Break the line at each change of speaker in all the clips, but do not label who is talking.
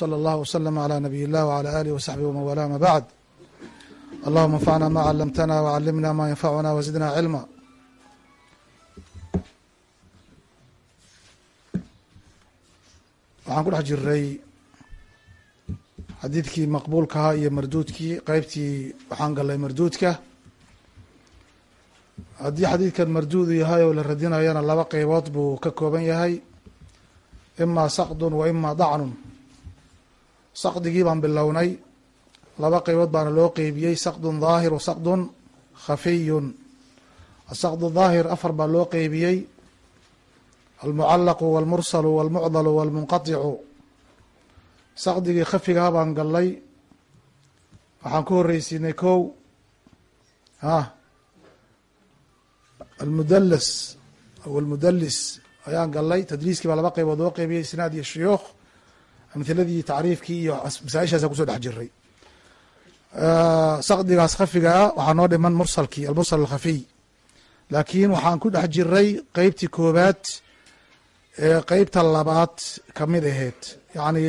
slى اllah wslm عlى nabiy اllah wعlى alih wsaxbih wman wala ama bacd allahuma anfacna ma calamtana wcalimna ma yanfacuna wzidna cilma waxaan ku dhex jiray xadiidkii maqbuulkaha iyo marduudkii qeybtii waxaan galay marduudka haddii xadiidkan marduudu yahay oo la radinayana laba qeybood buu ka kooban yahay ima saqdun wa ima dacnun saqdigii baan bilownay. Laba qeybood baana loo qeybiyey saqdun daahir wa saqdun khafiyun. Asaqdu daahir afar baa loo qeybiyey almucalaqu walmursalu walmucdalu walmunqaticu saqdigii khafigaha baan galnay waxaan ku horreysiinay kow. Ah. Almudalas aw almudalis ayaan galnay tadliiskii baa laba qeybood loo qeybiyey isnaad iyo shuyuukh amhiladii tacriifkii iyo masaaishaasa ku soo dhex jiray saqdigaas khafiga ah waxaa noo dhiman mursalkii almursal alkhafiy. Laakiin waxaan ku dhex jiray qeybtii koobaad ee qeybta labaad ka mid aheyd. Yacni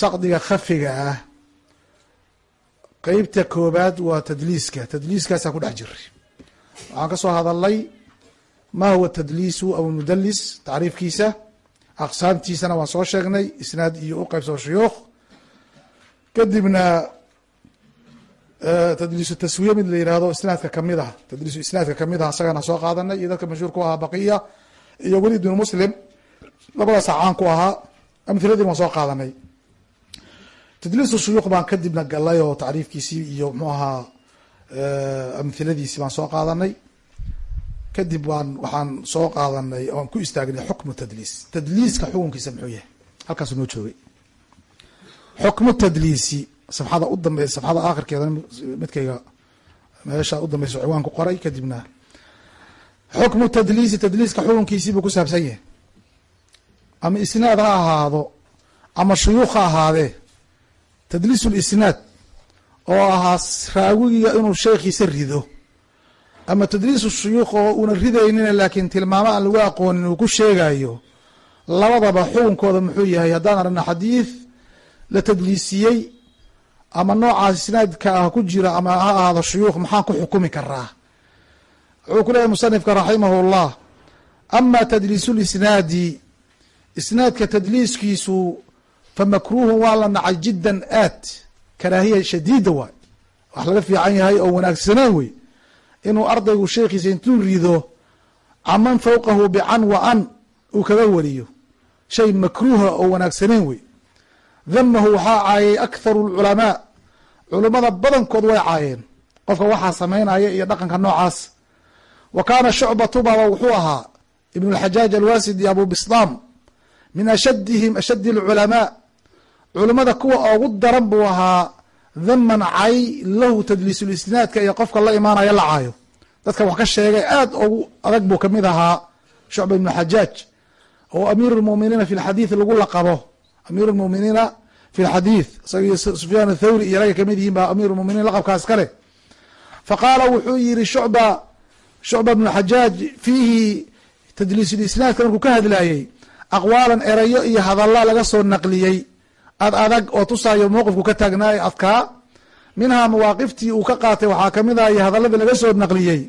saqdiga khafiga ah qeybta koobaad waa tadliiska. Tadliiskaasaan ku dhex jiray waxaan ka soo hadalnay ma huwa tadliisu aw mudalis tacriifkiisa aqsaamtiisana waan soo sheegnay isnaad iyo u qeybsoo shuyuukh. Kadibna tadliisu taswiye mid la yihahdo isnaadka ka mid ah. Tadliisu isnaadka ka mid ah isagana soo qaadanay iyo dadka mashhuur ku ahaa baqiya iyo weli ibnu muslim. Labadaas caan ku ahaa amhiladii waan soo qaadanay. Tadliisu shuyuukh baan kadibna galay oo tacriifkiisii iyo mxuu ahaa amhiladiisii baan soo qaadanay kadib waan waxaan soo qaadanay oan ku istaagnay xukmu tadliis. Tadliiska xukunkiisa muxuu yahay? Halkaasu noo joogay. Xukmu tadliisi safxada u dambe safxada aakhirkeeda midkayga meesha u dambeysa ciwaan ku qoray kadibna xukmu tadliisi tadliiska xukunkiisii buu ku saabsan yahay. Ama isnaad ha ahaado ama shuyuukh ha ahaadee tadliisu lisnaad oo ahaa raawigiga inuu sheekhiisa rido ama tadliisu shuyuukh oo una ridaynina laakiin tilmaamo aan lagu aqoonin uu ku sheegayo labadaba xukunkooda muxuu yahay haddaan aragna xadiid la tadliisiyey ama noocaas isnaadka ah ku jira ama ha ahaado shuyuukh maxaan ku xukumi karaa wuxuu ku leeyahy musanifka raximahu llah ama tadliisu lisnaadi isnaadka tadliiskiisu fa makruuhun waa la nacay jiddan aad karaahiya shadiida waay wax laga fiican yahay oo wanaagsanaan wey inuu ardaygu sheekhiisa intuu rido caman fawqahu bican wa an uu kaga wariyo. Shay makruuha oo wanaagsaneen wey. Damahu waxaa caayay akharu lculamaa culummada badankood way caayeen. Qofka waxaa samaynaya iyo dhaqanka noocaas. Wa kaana shucbatu baba wuxuu ahaa ibn اlxajaaj alwasidi abu bislam min ashadihim ashadi اlculamaa culummada kuwa ugu daran buu ahaa daman cay lahu tadliisulisnaadka iyo qofka la imaanaya la caayo. Dadka wax ka sheegay aad ugu adag buu ka mid ahaa shucba ibnu xajaaj oo amiir lmuminiina fi lxadiid lagu laqabo. Amiir lmuminiina fi lxadiid isaga sufyaan athawri iyo raga ka mid yihiin baa amiir lmuminiin laqabkaas kale faqaala wuxuu yihi shucba shucba ibnu xajaaj fiihi tadliisulisnaadka markuu ka hadlayey aqwaalan erayo iyo hadalla laga soo naqliyey ad adag oo tusaayo mowqifku ka taagnaaye adkaa minhaa mawaaqiftii uu ka qaatay waxaa ka mid ah iyo hadaladii laga soo naqliyey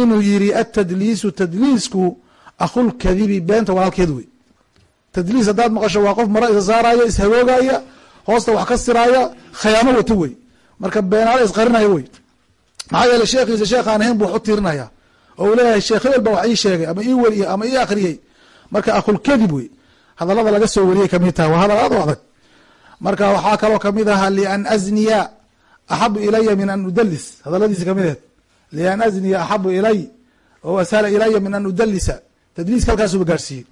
inuu yiri atadliisu tadliisku akhulkadibi beenta walaalkeed wey. Tadliis haddaad maqasho waa qof maro isa saaraya ishagoogaya hoosta wax ka siraaya khayaamo wato wey. Marka beenaale isqarinaya wey. Maxaa yeele sheekhiisa sheekh aan ahayn buu wax u tirinaya oo uu leeyahay sheekh hebel wax ii sheegay ama ii weriye ama ii akriyey marka akhulkadib wey. Hadalada laga soo wariyay ka mid taha waa hadal aad u adag marka waxaa kaloo ka mid ahaa lian azniya axabu ilaya min an udalis hadaladiisi ka mid aheed lian azniya axabu ilay oo ashala ilaya min an udalisa tadliiska halkaasuba gaarsiiyey.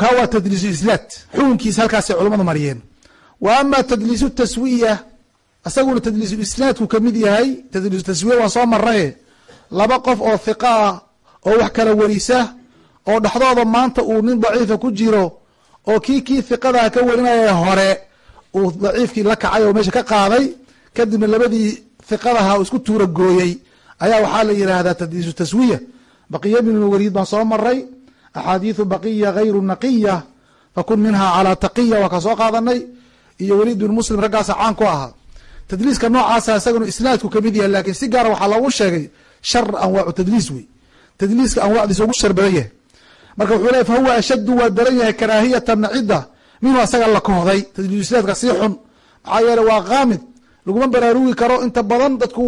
Ka waa tadliisu isnaad xukunkiisa halkaasay culamadu mariyeen. Wa ama taswiya isaguna tadliisu isnaadku ka mid yahay tadliisu taswiya waan soo maraye laba qof oo hiqa ah oo wax kala warisa oo dhexdooda maanta uu nin daciifa ku jiro oo kii kii hiqadaha ka warinaya hore uu daciifkii la kacay oo meesha ka qaaday kadibna labadii hiqadaha isku tuura gooyey. Ayaa waxaa la yihahdaa tadliisu taswiya. Baqiya bn waliid baan soo maray axaadiiثu baqiya gayru naqiya fakun minha calaa taqiya waa ka soo qaadanay. Iyo weliid bin muslim raggaasa caan ku ahaa. Tadliiska noocaasa isaganu isnaadku ka mid yahay laakiin si gaara waxaa loogu sheegay shar anwaacu tadliis wey tadliiska anwaacdiisa ugu shar badan yahay marka wuxuu ley fahuwa ashaddu waa daran yahay karaahiyatan nacida minhu asaga la kohday tadliis isnaadka sii xun maxaa yeele waa kaamid laguma baraarugi karo inta badan dadku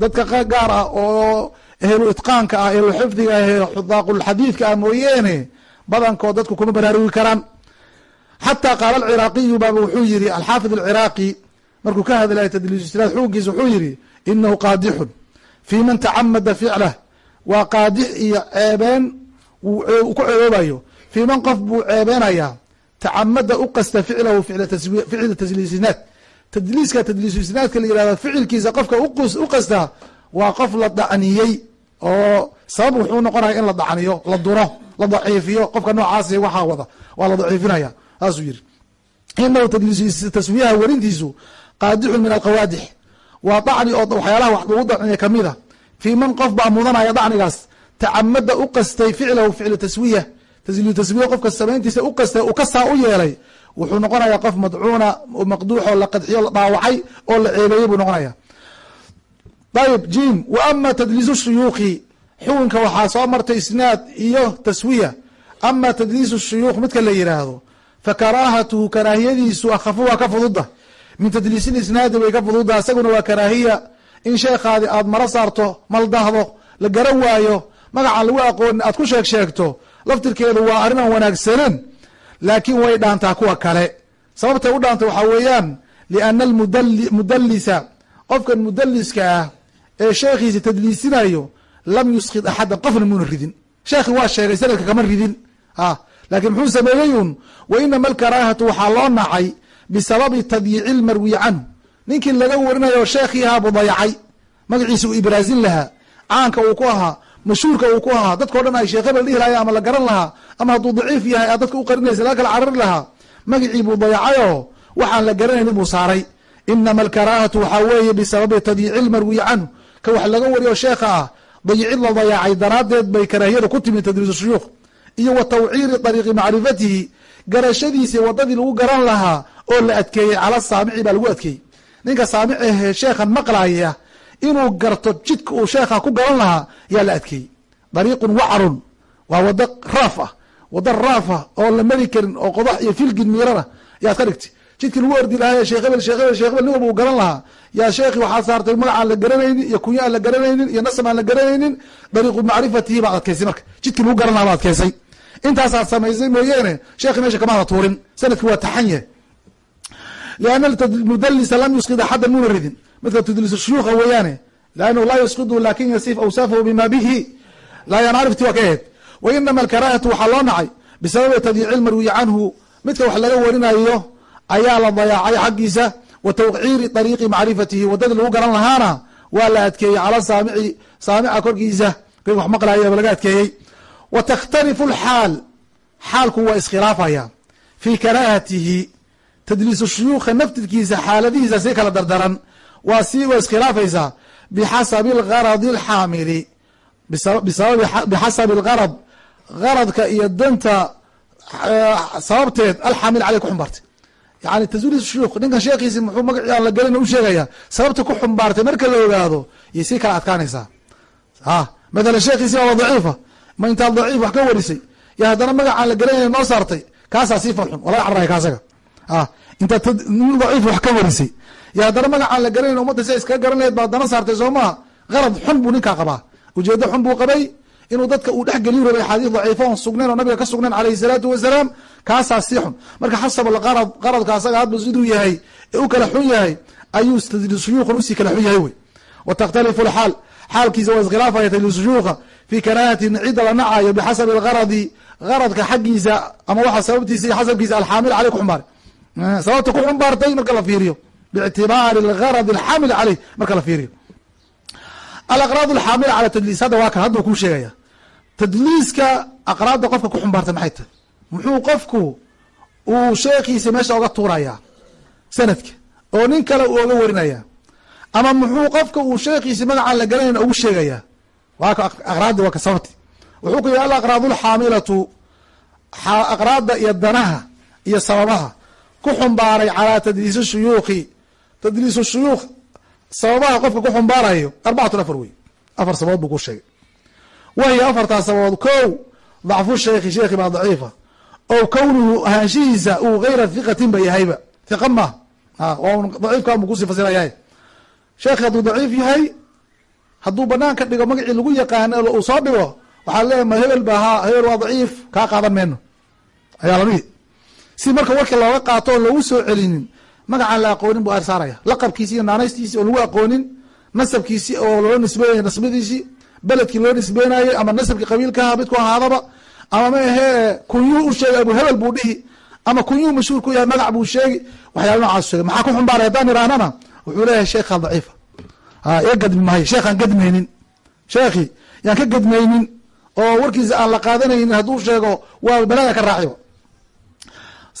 dadka gaar ah oo ehlu itqaanka ah ehlu xifdiga ah xudaaqulxadiidka ah mooyeene badankood dadku kuma baraarugi karaan. Xataa qaala alciraaqiyu baaba wuxuu yihi alxaafid alciraaqi markuu ka hadlaya tadliis isnaad xukunkiisa wuxuu yihi inahu qaadixun fii man tacamada ficlah waa qaadix iyo ceebeen ku ceeboobayo. Fii man qof buu ceebeenayaa tacamada u qasta ficlahu ficla tadliiska tadliisu isnaadka la yihahdo ficilkiisa qofka u qastaa waa qof la dacniyey oo sabab wuxuu noqonaya in la dacniyo la duro la daciifiyo. Qofka noocaasi waxaa wada waa la daciifinaya saasuu yiri. Inahu taswiyaha werintiisu qaadixun min alqawaadix. Waa dacni oo waxyaalaha wax lagu dacniya kamida fii man qof baa mudanaya dacnigaas tacamada u qastay ficlahu ficlu taswiya taswiya qofka samayntiisa u qastay u kasaa u yeelay wuxuu noqonaya qof madcuuna maqduuxoo la qadxiyo la dhaawacay oo la ceebeeyey buu noqonaya. Ayb jim wa ama tadliisu shuyuukhi xukunka waxaa soo martay isnaad iyo taswiya ama tadliisu shuyuukh midka la yihaahdo fa karaahatuhu karaahiyadiisu akhafu waa ka fududa. Min tadliisil isnaadi way ka fududa isaguna waa karaahiya. In sheekhaadi aad maro saarto maldahdo la garan waayo magacaan lagu aqooni aad ku sheeg sheegto. Laftirkeedu waa arrin aan wanaagsanen laakiin way dhaantaa kuwa kale. Sababtay u dhaanta waxaa weeyaan liana almudalisa qofkan mudaliska ah ee sheekhiisa tadliisinayo lam yuskid axadan qofna muuna ridin. Sheekhi waa sheegay sanadka kama ridin. Laakiin muxuu sameeyey un wa alkaraahatu waxaa loo nacay bisababi tadyiici lmarwi canhu ninkii laga warinayo sheekhii ahaa buu dayacay magaciisa uu ibraasin lahaa caanka uu ku ahaa mashhuurka uu ku ahaa. Dadkao dhan ay sheekh hebel dhihi lahay ama la garan lahaa ama hadduu daciif yahay aad dadka u qarinaysa laga kala carari lahaa magacii buu dayacayoo waxaan la garanaynin buu saaray. Inama alkaraahatu waxaa weeye bisababi tadyiici lmarwi canhu ka wax laga wariyo sheekha ah dayicid la dayacay daraaddeed bay karaahiyada ku timi tadriis shuyuukh iyo wa tawciiri dariiqi macrifatihi garashadiisii wadadii lagu garan lahaa oo la adkeeyey cala saamici baa lagu adkeeyey. Ninka saamic ahee sheekhan maqlaya inuu garto jidka uu sheekha ku garan lahaa yaa la adkeeyey. Dariiqun wacrun waa wado raaf ah wado raaf ah oo la mari karin oo qodax iyo filgin miirana yaad ka dhigtay. Jidkii lagu ordi lahaa sheekh hebel sheekh hebel sheekh hebel nin walba uu garan lahaa yaa sheekhi waxaa saartay magac la garanaynin iyo kunya aan la garanaynin iyo nasab aan la garanaynin dariiqu macrifatihi baad adkaysay marka. Jidkii lagu garan lahaa baad adkaysay intaasaad samaysay mooyeene sheekhi meesha kamaada tuurin. Sanadki waa taxan yahay. Lianna mudalisa lam yusqid axadan muna ridin midka tudlisu shuyuuka weeyaane lannahu laa yusqidu laakiin yasif awsaafahu bima bihi. Laa yancarifti waa ka aheed wa inama alkaraahatu waxaa loo nacay bisababi tadyiici lmarwiyi canhu. Midka wax laga warinayo ayaa la dayaacay xaggiisa wa tawciiri dariiqi macrifatihi. Wadadii lagu garan lahaana waa la adkeeyey cala saamici saamica korkiisa. Kii wax maqlayaba laga adkeeyey. Wa takhtalifu xaalku waa iskhilaafaya. Fii karaahatihi tadliisu shuyuukha naftirkiisa xaaladihiisa si kala dardaran waa si waa iskhilaafaysaa. Bixasabi algaradi alxaamili. Bisababi bixasabi algarad garadka iyo danta sababteed alxaamil caley ku xumbaartay. Yani taswilis shuyuukh ninkan sheekhiisi muxuu magacii aan la gelin u sheegaya sababta ku xumbaartay marka la ogaado yay sii kala adkaanaysaa. A mathalan sheekhiisi waa daciifa. Ma intaad daciif wax ka warisay. Yo haddana magacaan la gelinaya noo saartay kaasaa sii farxun. Walaga carray kaasaga. A intaad nin daciif wax ka warisay yo haddana magacaan la gelinayn umadda si iskaga garan laheyd baa haddana saartay soo maha garad xun buu ninkaa qabaa. Ujeedo xun buu qabay. Inuu dadka uu dhex geliyu rabay axaadiis daciifa on sugnayn oo nabiga ka sugnayn alayhi salaatu wasalaam kaasaa sii xun. Marka xasab algarad qaradka asaga hadba siduu yahay ee u kala xun yahay ayuu shuyuukan u sii kala xun yahay wey. Wa takhtalifu lxaal xaalkiisa waa iskhilaafaya tadliishuyuuka fii karaahati cidda la nacayo bixasabi algaradi garadka xaggiisa ama waxa sababtiisa iyo xasabkiisa alxaamil caley ku xumbaarey sababta ku xumbaartay marka la fiiriyo biictibaari algarad alxaamil caleyh marka la fiiriyo alaqraad alxaamila cala tadliis hadda waa kan hadduu kuu sheegaya tadliiska aqraadda qofka ku xumbaartay maxay tahay muxuu qofku uu sheekhiisa meesha oga tuurayaa sanadka oo nin kale uu oga warinaya ama muxuu qofka uu sheekhiisa magacaan la garanayn ugu sheegaya waa ka aqraaddi waa ka sababti wuxuu ku yihi alaqraad alxaamilatu aqraadda iyo danaha iyo sababaha ku xumbaaray calaa tadliisi tadliisu shuyuukh sababaha qofka ku xumbaarayo arbacatun afar wey afar sababood buu ku sheegay. Wahiya afartaas sababood ko dacfu sheikhi sheikhi baa daciifa. Oo kownuhu ahaanshihiisa uu gayra hiqatin ba yahayba hiqa maaha daciifkan buu ku sii fasirayahay sheekhi hadduu daciif yahay hadduu banaan ka dhigo magacii lagu yaqaano uu soo dhigo waxaa leeyahy ma hebel ba haa hebel waa daciif kaa qaadan mayno ayaa lamidi si marka warka looga qaato oon loogu soo celinin magacaan la aqoonin buu arsaaraya laqabkiisi iyo naanaystiisi oo lagu aqoonin nasabkiisi oo loo nisbeynay nasbadiisii beledkii loo nisbeynayo ama nasabkii qabiilkaha midku ahaadaba ama ma ahee kunyuu u sheegay abu hebel buu dhihi ama kunyuu mashhuur ku yahay magac buu sheegi waxyaala noocaas sheegay. Maxaa ku xumbaaray haddaan irahnana wuxuu leeyahay sheekha daciifa iga gadmi maayo sheekhaan gadmaynin. Sheekhi yaan ka gadmaynin. Oo warkiisa aan la qaadanaynin hadduu sheego waa balada ka raaciba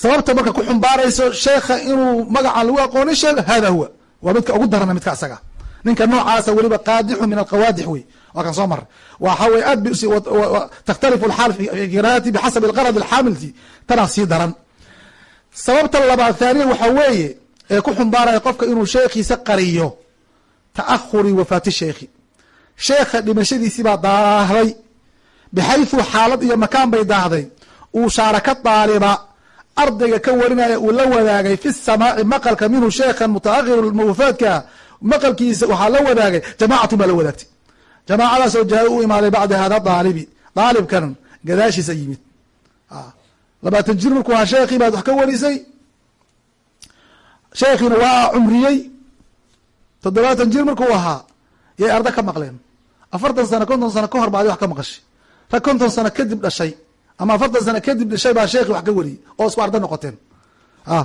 sababta marka ku xumbaarayso sheekha inuu magacaan lagu aqoonin sheego hada huwa. Waa midka ugu darana midka asaga. Ninka noocaasa weliba qaadixu min alqawaadix wey. Waa kan soo maray. Waxa wey aad takhtalifu alxaal fi qiraati bixasabi alqarad alxaamilti tanaa sii daran. Sababta labaad thaaniya waxaa weeye ee ku xumbaaraya qofka inuu sheekhiisa qariyo ta'ahuri wafaati sheekhi. Sheekha dhimashadiisii baa daahday. Bixayثu xaalad iyo makaan bay daahday. Uu shaaraka daaliba ardayga ka warinaya uu la wadaagay fi samaaci maqalka minhu sheekhan mutaahir wafaadka maqalkiisa waxaa la wadaagay jamaacatun baa la wadaagtay. Jamaacadaasoo jaa u imaaday bacda hada daalibi. Daalibkan gadaashiisa yimid. Labaatan jir markuu ahaa sheekhii baad wax ka warisay. Sheekhiina waa cumriyey. Toddobaatan jir markuu ahaa yay arda ka maqleen. Afartan sano konton sano ka hor baadi wax ka maqashay. Rag konton sano kadib dhashay ama afartan sano kadib dhashay baa sheekhi wax ka wariyey oo isku arda noqoteen. A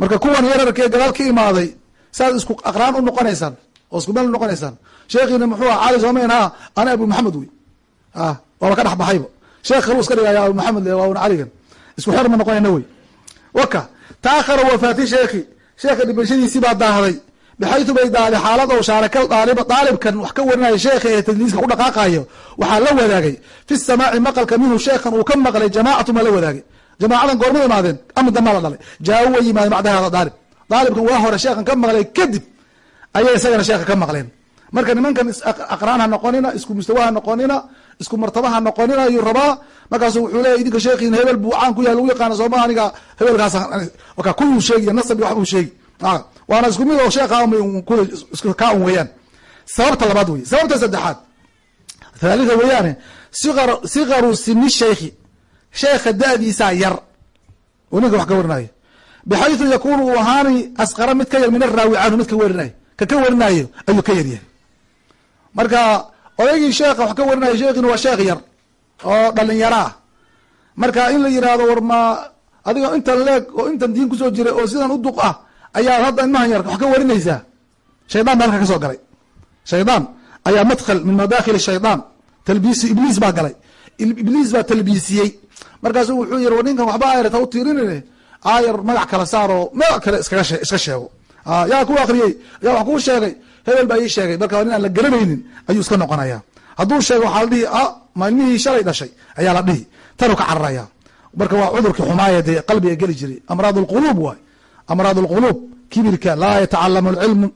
marka kuwan yararkee gadaal ka imaaday saad isku aqraan u noqonaysaan oo isku meel noqonaysaan. Sheekhiina muxuu aha cali soomayn ha ana abu maxamed wey. A waaba ka dhex baxayba sheekh kalu iska dhigaya abu maxamed le waa caligan. Isku xer ma noqonayna wey. Waka taakhara wafaati sheekhi. Sheekha dhibashadiisii baa daahday bixaytu bay daaday xaalad oo shaaraka daalib daalibkan wax ka warinaya sheekha ee tadliiska ku dhaqaaqayo waxaa la wadaagay fi samaaci maqalka minhu sheekhan uu ka maqlay jamaacatu ma la wadaagay jamaacadan goorma imaadeen ama damaa la dhalay jaa way yimaadeen bacda daalib daalibkan waa hore sheekhan ka maqlay kadib ayay isagana sheekha ka maqleen marka nimankan aqraan ha noqonina isku mustawa ha noqonina isku martaba ha noqonina ayuu rabaa markaasu wuxuu leeya idinka sheekhiina hebel buu caan ku yahay lagu yaqaana sooma aniga hebelkaas ka kuyuu sheegi nasab waxbuu sheegi waana isku mid oo sheekha kaa un weeyaan. Sababta labaad wey sababta saddexaad. Thalitha weeyaane sikaru sini sheikhi. Sheekha da-diisaa yar. Oo ninka wax ka warinayo. Bixayثu yakunu uu ahaani asqara mid ka yar min araawi canhu mid ka warinayo. Ka ka warinayo ayuu ka yaryahay marka odaygii sheekha wax ka warinayo sheekhiina waa sheekh yar oo dhalinyaro ah marka in la yihahdo war ma adiga intan leeg oo intan diin ku soo jiray oo sidan u duq ah ayaa hadda ilmahan yar wax ka warinaysaa shaydaan baa halka ka soo galay. Shaydaan ayaa madkhal min madakhil shaydaan. Talbiisi ibliis baa galay. Ibliis baa talbiisiyey. Markaasu wuxuu yihi war ninkan waxba ayarta u tiirinine aayar magac kala saaroo magac kale iskaga iska sheego. Yaa ku akriyey yaa wax kuu sheegay. Hebel baa ii sheegay. Marka nin aan la garanaynin ayuu iska noqonaya hadduu sheego waxaa la dhihi ma ilmihii shalay dhashay ayaa la dhihi. Tanuu ka cararaya marka waa cudurkii xumaaya dee qalbiga geli jiray. Amraad lquluub waay amraad اlqulub kibirka laa yatacalamu lcilmu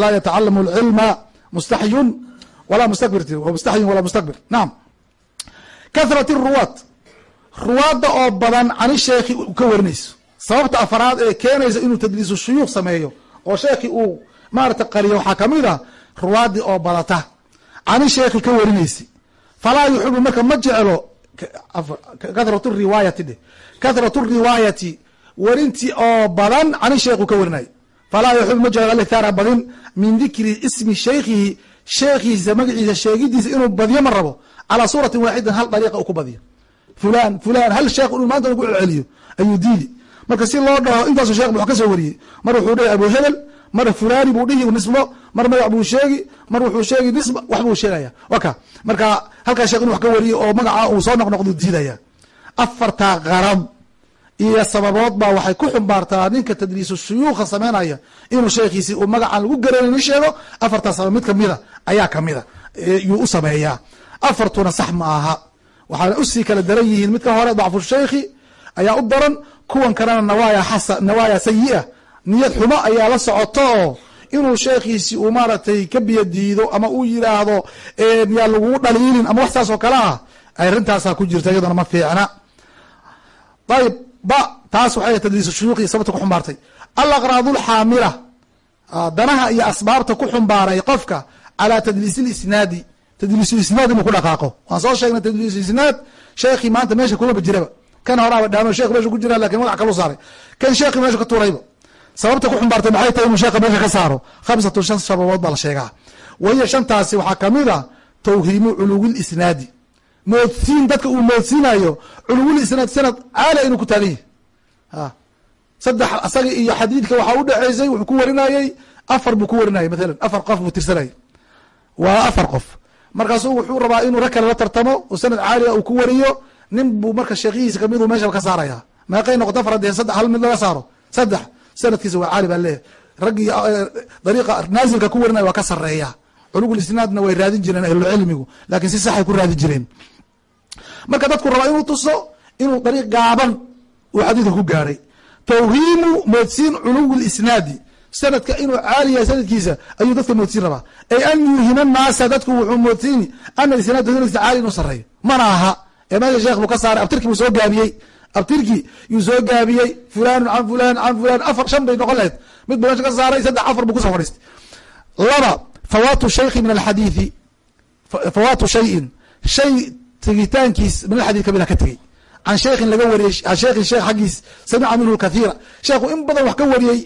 laa yatacalamu اlcilma mustaxyun walaa mustakbir mustaxyun walaa mustakbir nacam kahrat الruwaad ruwaadda oo badan cani sheekhi ka warinayso sababta afaraad ee keenaysa inuu tadliisu shuyuuq sameeyo oo sheekhi uu maarata qariyo waxaa kamid a ruwaaddii oo badata cani sheekhi ka warinaysa falaa yuxibu marka ma jeclo kahrat riwaayati dheh kahrat riwaayati werintii oo badan cani sheekhu ka warinayo falaa yuxib ma jeclo alithara badin min dikri ismi shaykhihi sheekhiisa magaciisa sheegidiisa inuu badiyo ma rabo. Calaa suuratin waaxidan hal dariiqa uu ku badiyo. Fulan fulan hal sheekh inuu maanta lagu celceliyo. Ayuu diidi. Marka si loo dhaho intaasu sheekh wax ka soo wariyey. Mar wuxuu dhihi abu hebel mar fulani buu dhihi nisbo mar magac buu sheegi mar wuxuu sheegi nisba wax buu sheegaya. Waka marka halkaa sheekh inu wax ka wariyo oo magaca uu soo noqnoqdu diidaya. Afartaa qarab iyo sababood baa waxay ku xumbaartaa ninka tadliisu shuyuukha sameynaya inuu sheekhiisi uu magacan lagu garanayni sheego. Afartaa sabab mid kamida ayaa kamida yuu u sameeyaa. Afartuna sax ma aha. Waxaana u sii kala daran yihiin midka hore dacfu shaykhi ayaa u daran. Kuwan kalena nawaaya xasa nawaaya sayi-a niyad xumo ayaa la socoto oo inuu sheekhiisi uu maaragtay ka biyo diido ama uu yiraahdo yaa lagugu dhaliilin ama wax saas oo kale ah arintaasaa ku jirta iyaduna ma fiicna. Ayib ba taas waxay tadliis shuyuuqi sababta ku xumbaartay. Alaqraadu lxaamila danaha iyo asbaabta ku xumbaaray qofka calaa tadliis lisnaadi tadliisulisnaad inuu ku dhaqaaqo. Waan soo sheegnay tadliisulisnaad sheekhii maanta meesha kumaba jiraba. Kan horaaba dhaamo shekh meesha ku jira laakiin madax kalu saaray. Kan sheekhi meesha ka tuurayba. Sababta ku xumbaartay maxay tahay inuu sheekha meesha ka saaro? Khamsatun shan sababood baa la sheegaa. Wahiya shantaasi waxaa ka mid a tawhiimu culuwi lisnaadi moodsiin dadka uu moodsiinayo culuwil isnaad sanad caali inuu ku taagan yahy saddex asaga iyo xadiidka waxaa udhexeysay wuxuu ku warinayey afar buu ku warinayay mathalan afar qof buu tirsanayay. Waa afar qof. Markaasu wuxuu rabaa inuu rag kale la tartamo oo sanad caaliga uu ku wariyo nin buu marka sheekhihiisa kamiduu meesha ka saaraya meeqay noqoto afar hadee saddex hal mid laga saaro. Saddex sanadkiisa waa caali baa leeyahy raggii dariiqa naasilka ku warinaya waa ka sareeya culugul isnaadna way raadin jireen ahlulcilmigu laakiin si saxay ku raadin jireen marka dadku rabaa inuu tuso inuu dariiq gaaban uu xadiidka ku gaadhay tawhiimu moodsiin culuwi lisnaadi sanadka inuu caali yahay sanadkiisa ayuu dadka moodsiin rabaa. Ay an yuuhima naasa dadku wuxuu moodsiini ana isnaad sanadkiisa caali inuu sareeyo mana aha. Ee meesha sheekh buu ka saaray abtirkii buu soo gaabiyey. Abtirkii yuu soo gaabiyey fulanun can fulan can fulan afar shan bay noqon lahayd. Mid buu meesha ka saaray saddex afar buu ku soo fadhiistay. Laba fawaatu shaykhi min alxadiidi fawaatu shayin. Shay tegitaankiis min alxadid ka mid ka tegey. Can sheekhin laga wariyey an sheekhin sheekh xaggiis samica minhu kathiira. Sheekhu in badan wax ka wariyey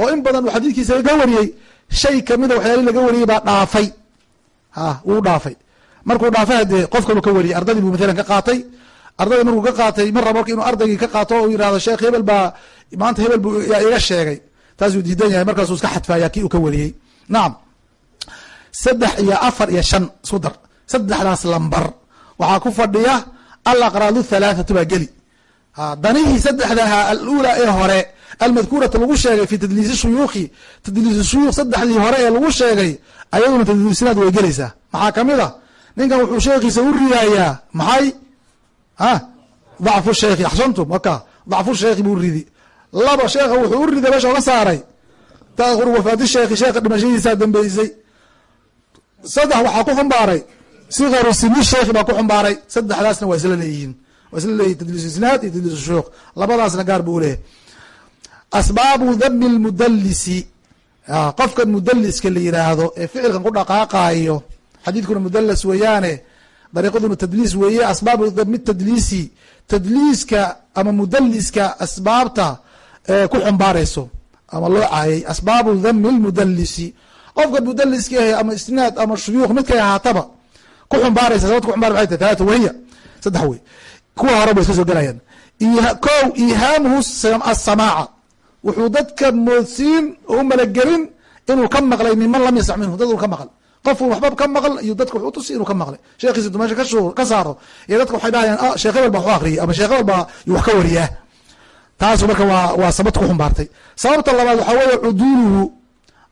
oo in badan xadiidkiisa ka wariyey shay kamida waxyaalihi laga wariyey baa dhaafay. Ha wuu dhaafay. Markuu dhaafay hadee qof kalu ka wariyey ardadii buu mathalan ka qaatay. Ardadii markuu ka qaatay mar raba marka inuu ardaygii ka qaato o yihahdo sheekh hebel baa maanta hebel buu iga sheegay. Taasuu diidan yahay markaasuu iska xadfaya kii uu ka wariyey. Nacam saddex iyo afar iyo shan isku dar. Saddexdaas lambar waxaa ku fadhiya alaqraadu thalaathatu baa geli. Danihii saddexdaha alula ee hore almadkuurata lagu sheegay fi tadliisi shuyuukhi tadliisi shuyuukh saddexdii hore ee lagu sheegay ayaduna tadliisinaad way gelaysaa. Maxaa ka mid a ninkan wuxuu sheekhiisa u ridayaa maxay? Dacfu sheekhi axsantum waka dacfu sheekhi buu ridi. Laba sheekha wuxuu u riday meesha oga saaray. Taakhiru wafaati sheekhi sheekha dhimashadiisaa dambeysay. Saddex waxaa ku xumbaaray sikaru sini sheekhi baa ku xumbaaray saddexdaasna waa isla leeyihiin. Waa isla leeyihiin tadliis isnaad iyo tadliis shuyuukh labadaasna gaar buu uleeyahay asbaabu dami lmudalisi qofkan mudaliska la yiraahdo ee ficilkan ku dhaqaaqaayo xadiidkuna mudalas weeyaane dariiqaduna tadliis weeye asbaabu dami tadliisi. Tadliiska ama mudaliska asbaabta ee ku xumbaarayso ama loo caayay asbaabu dami lmudalisi qofkan mudaliska ahe ama isnaad ama shuyuukh midkay ahaataba ku xumbaaraysa sababta ku xumbaray maxay tahay? Talaata wahiya saddex wey kuwa hore bay iska soo gelayaan. Ko ihaamuhu asamaaca wuxuu dadka moodsiin oo u malagelin inuu ka maqlay miman lam yasmac minhu. Dad uu ka maql qofku waxba ka maql iyo dadka wuxuu tusi inuu ka maqlay. Sheekhiisa intuu meesha ka saaro iyo dadka waxay dhahayaan sheekh hebel baa wax akriyay ama sheekh hebel baa yu wax ka wariyaa. Taasu marka waa waa sababta ku xumbaartay. Sababta labaad waxaa weeye cuduuluhu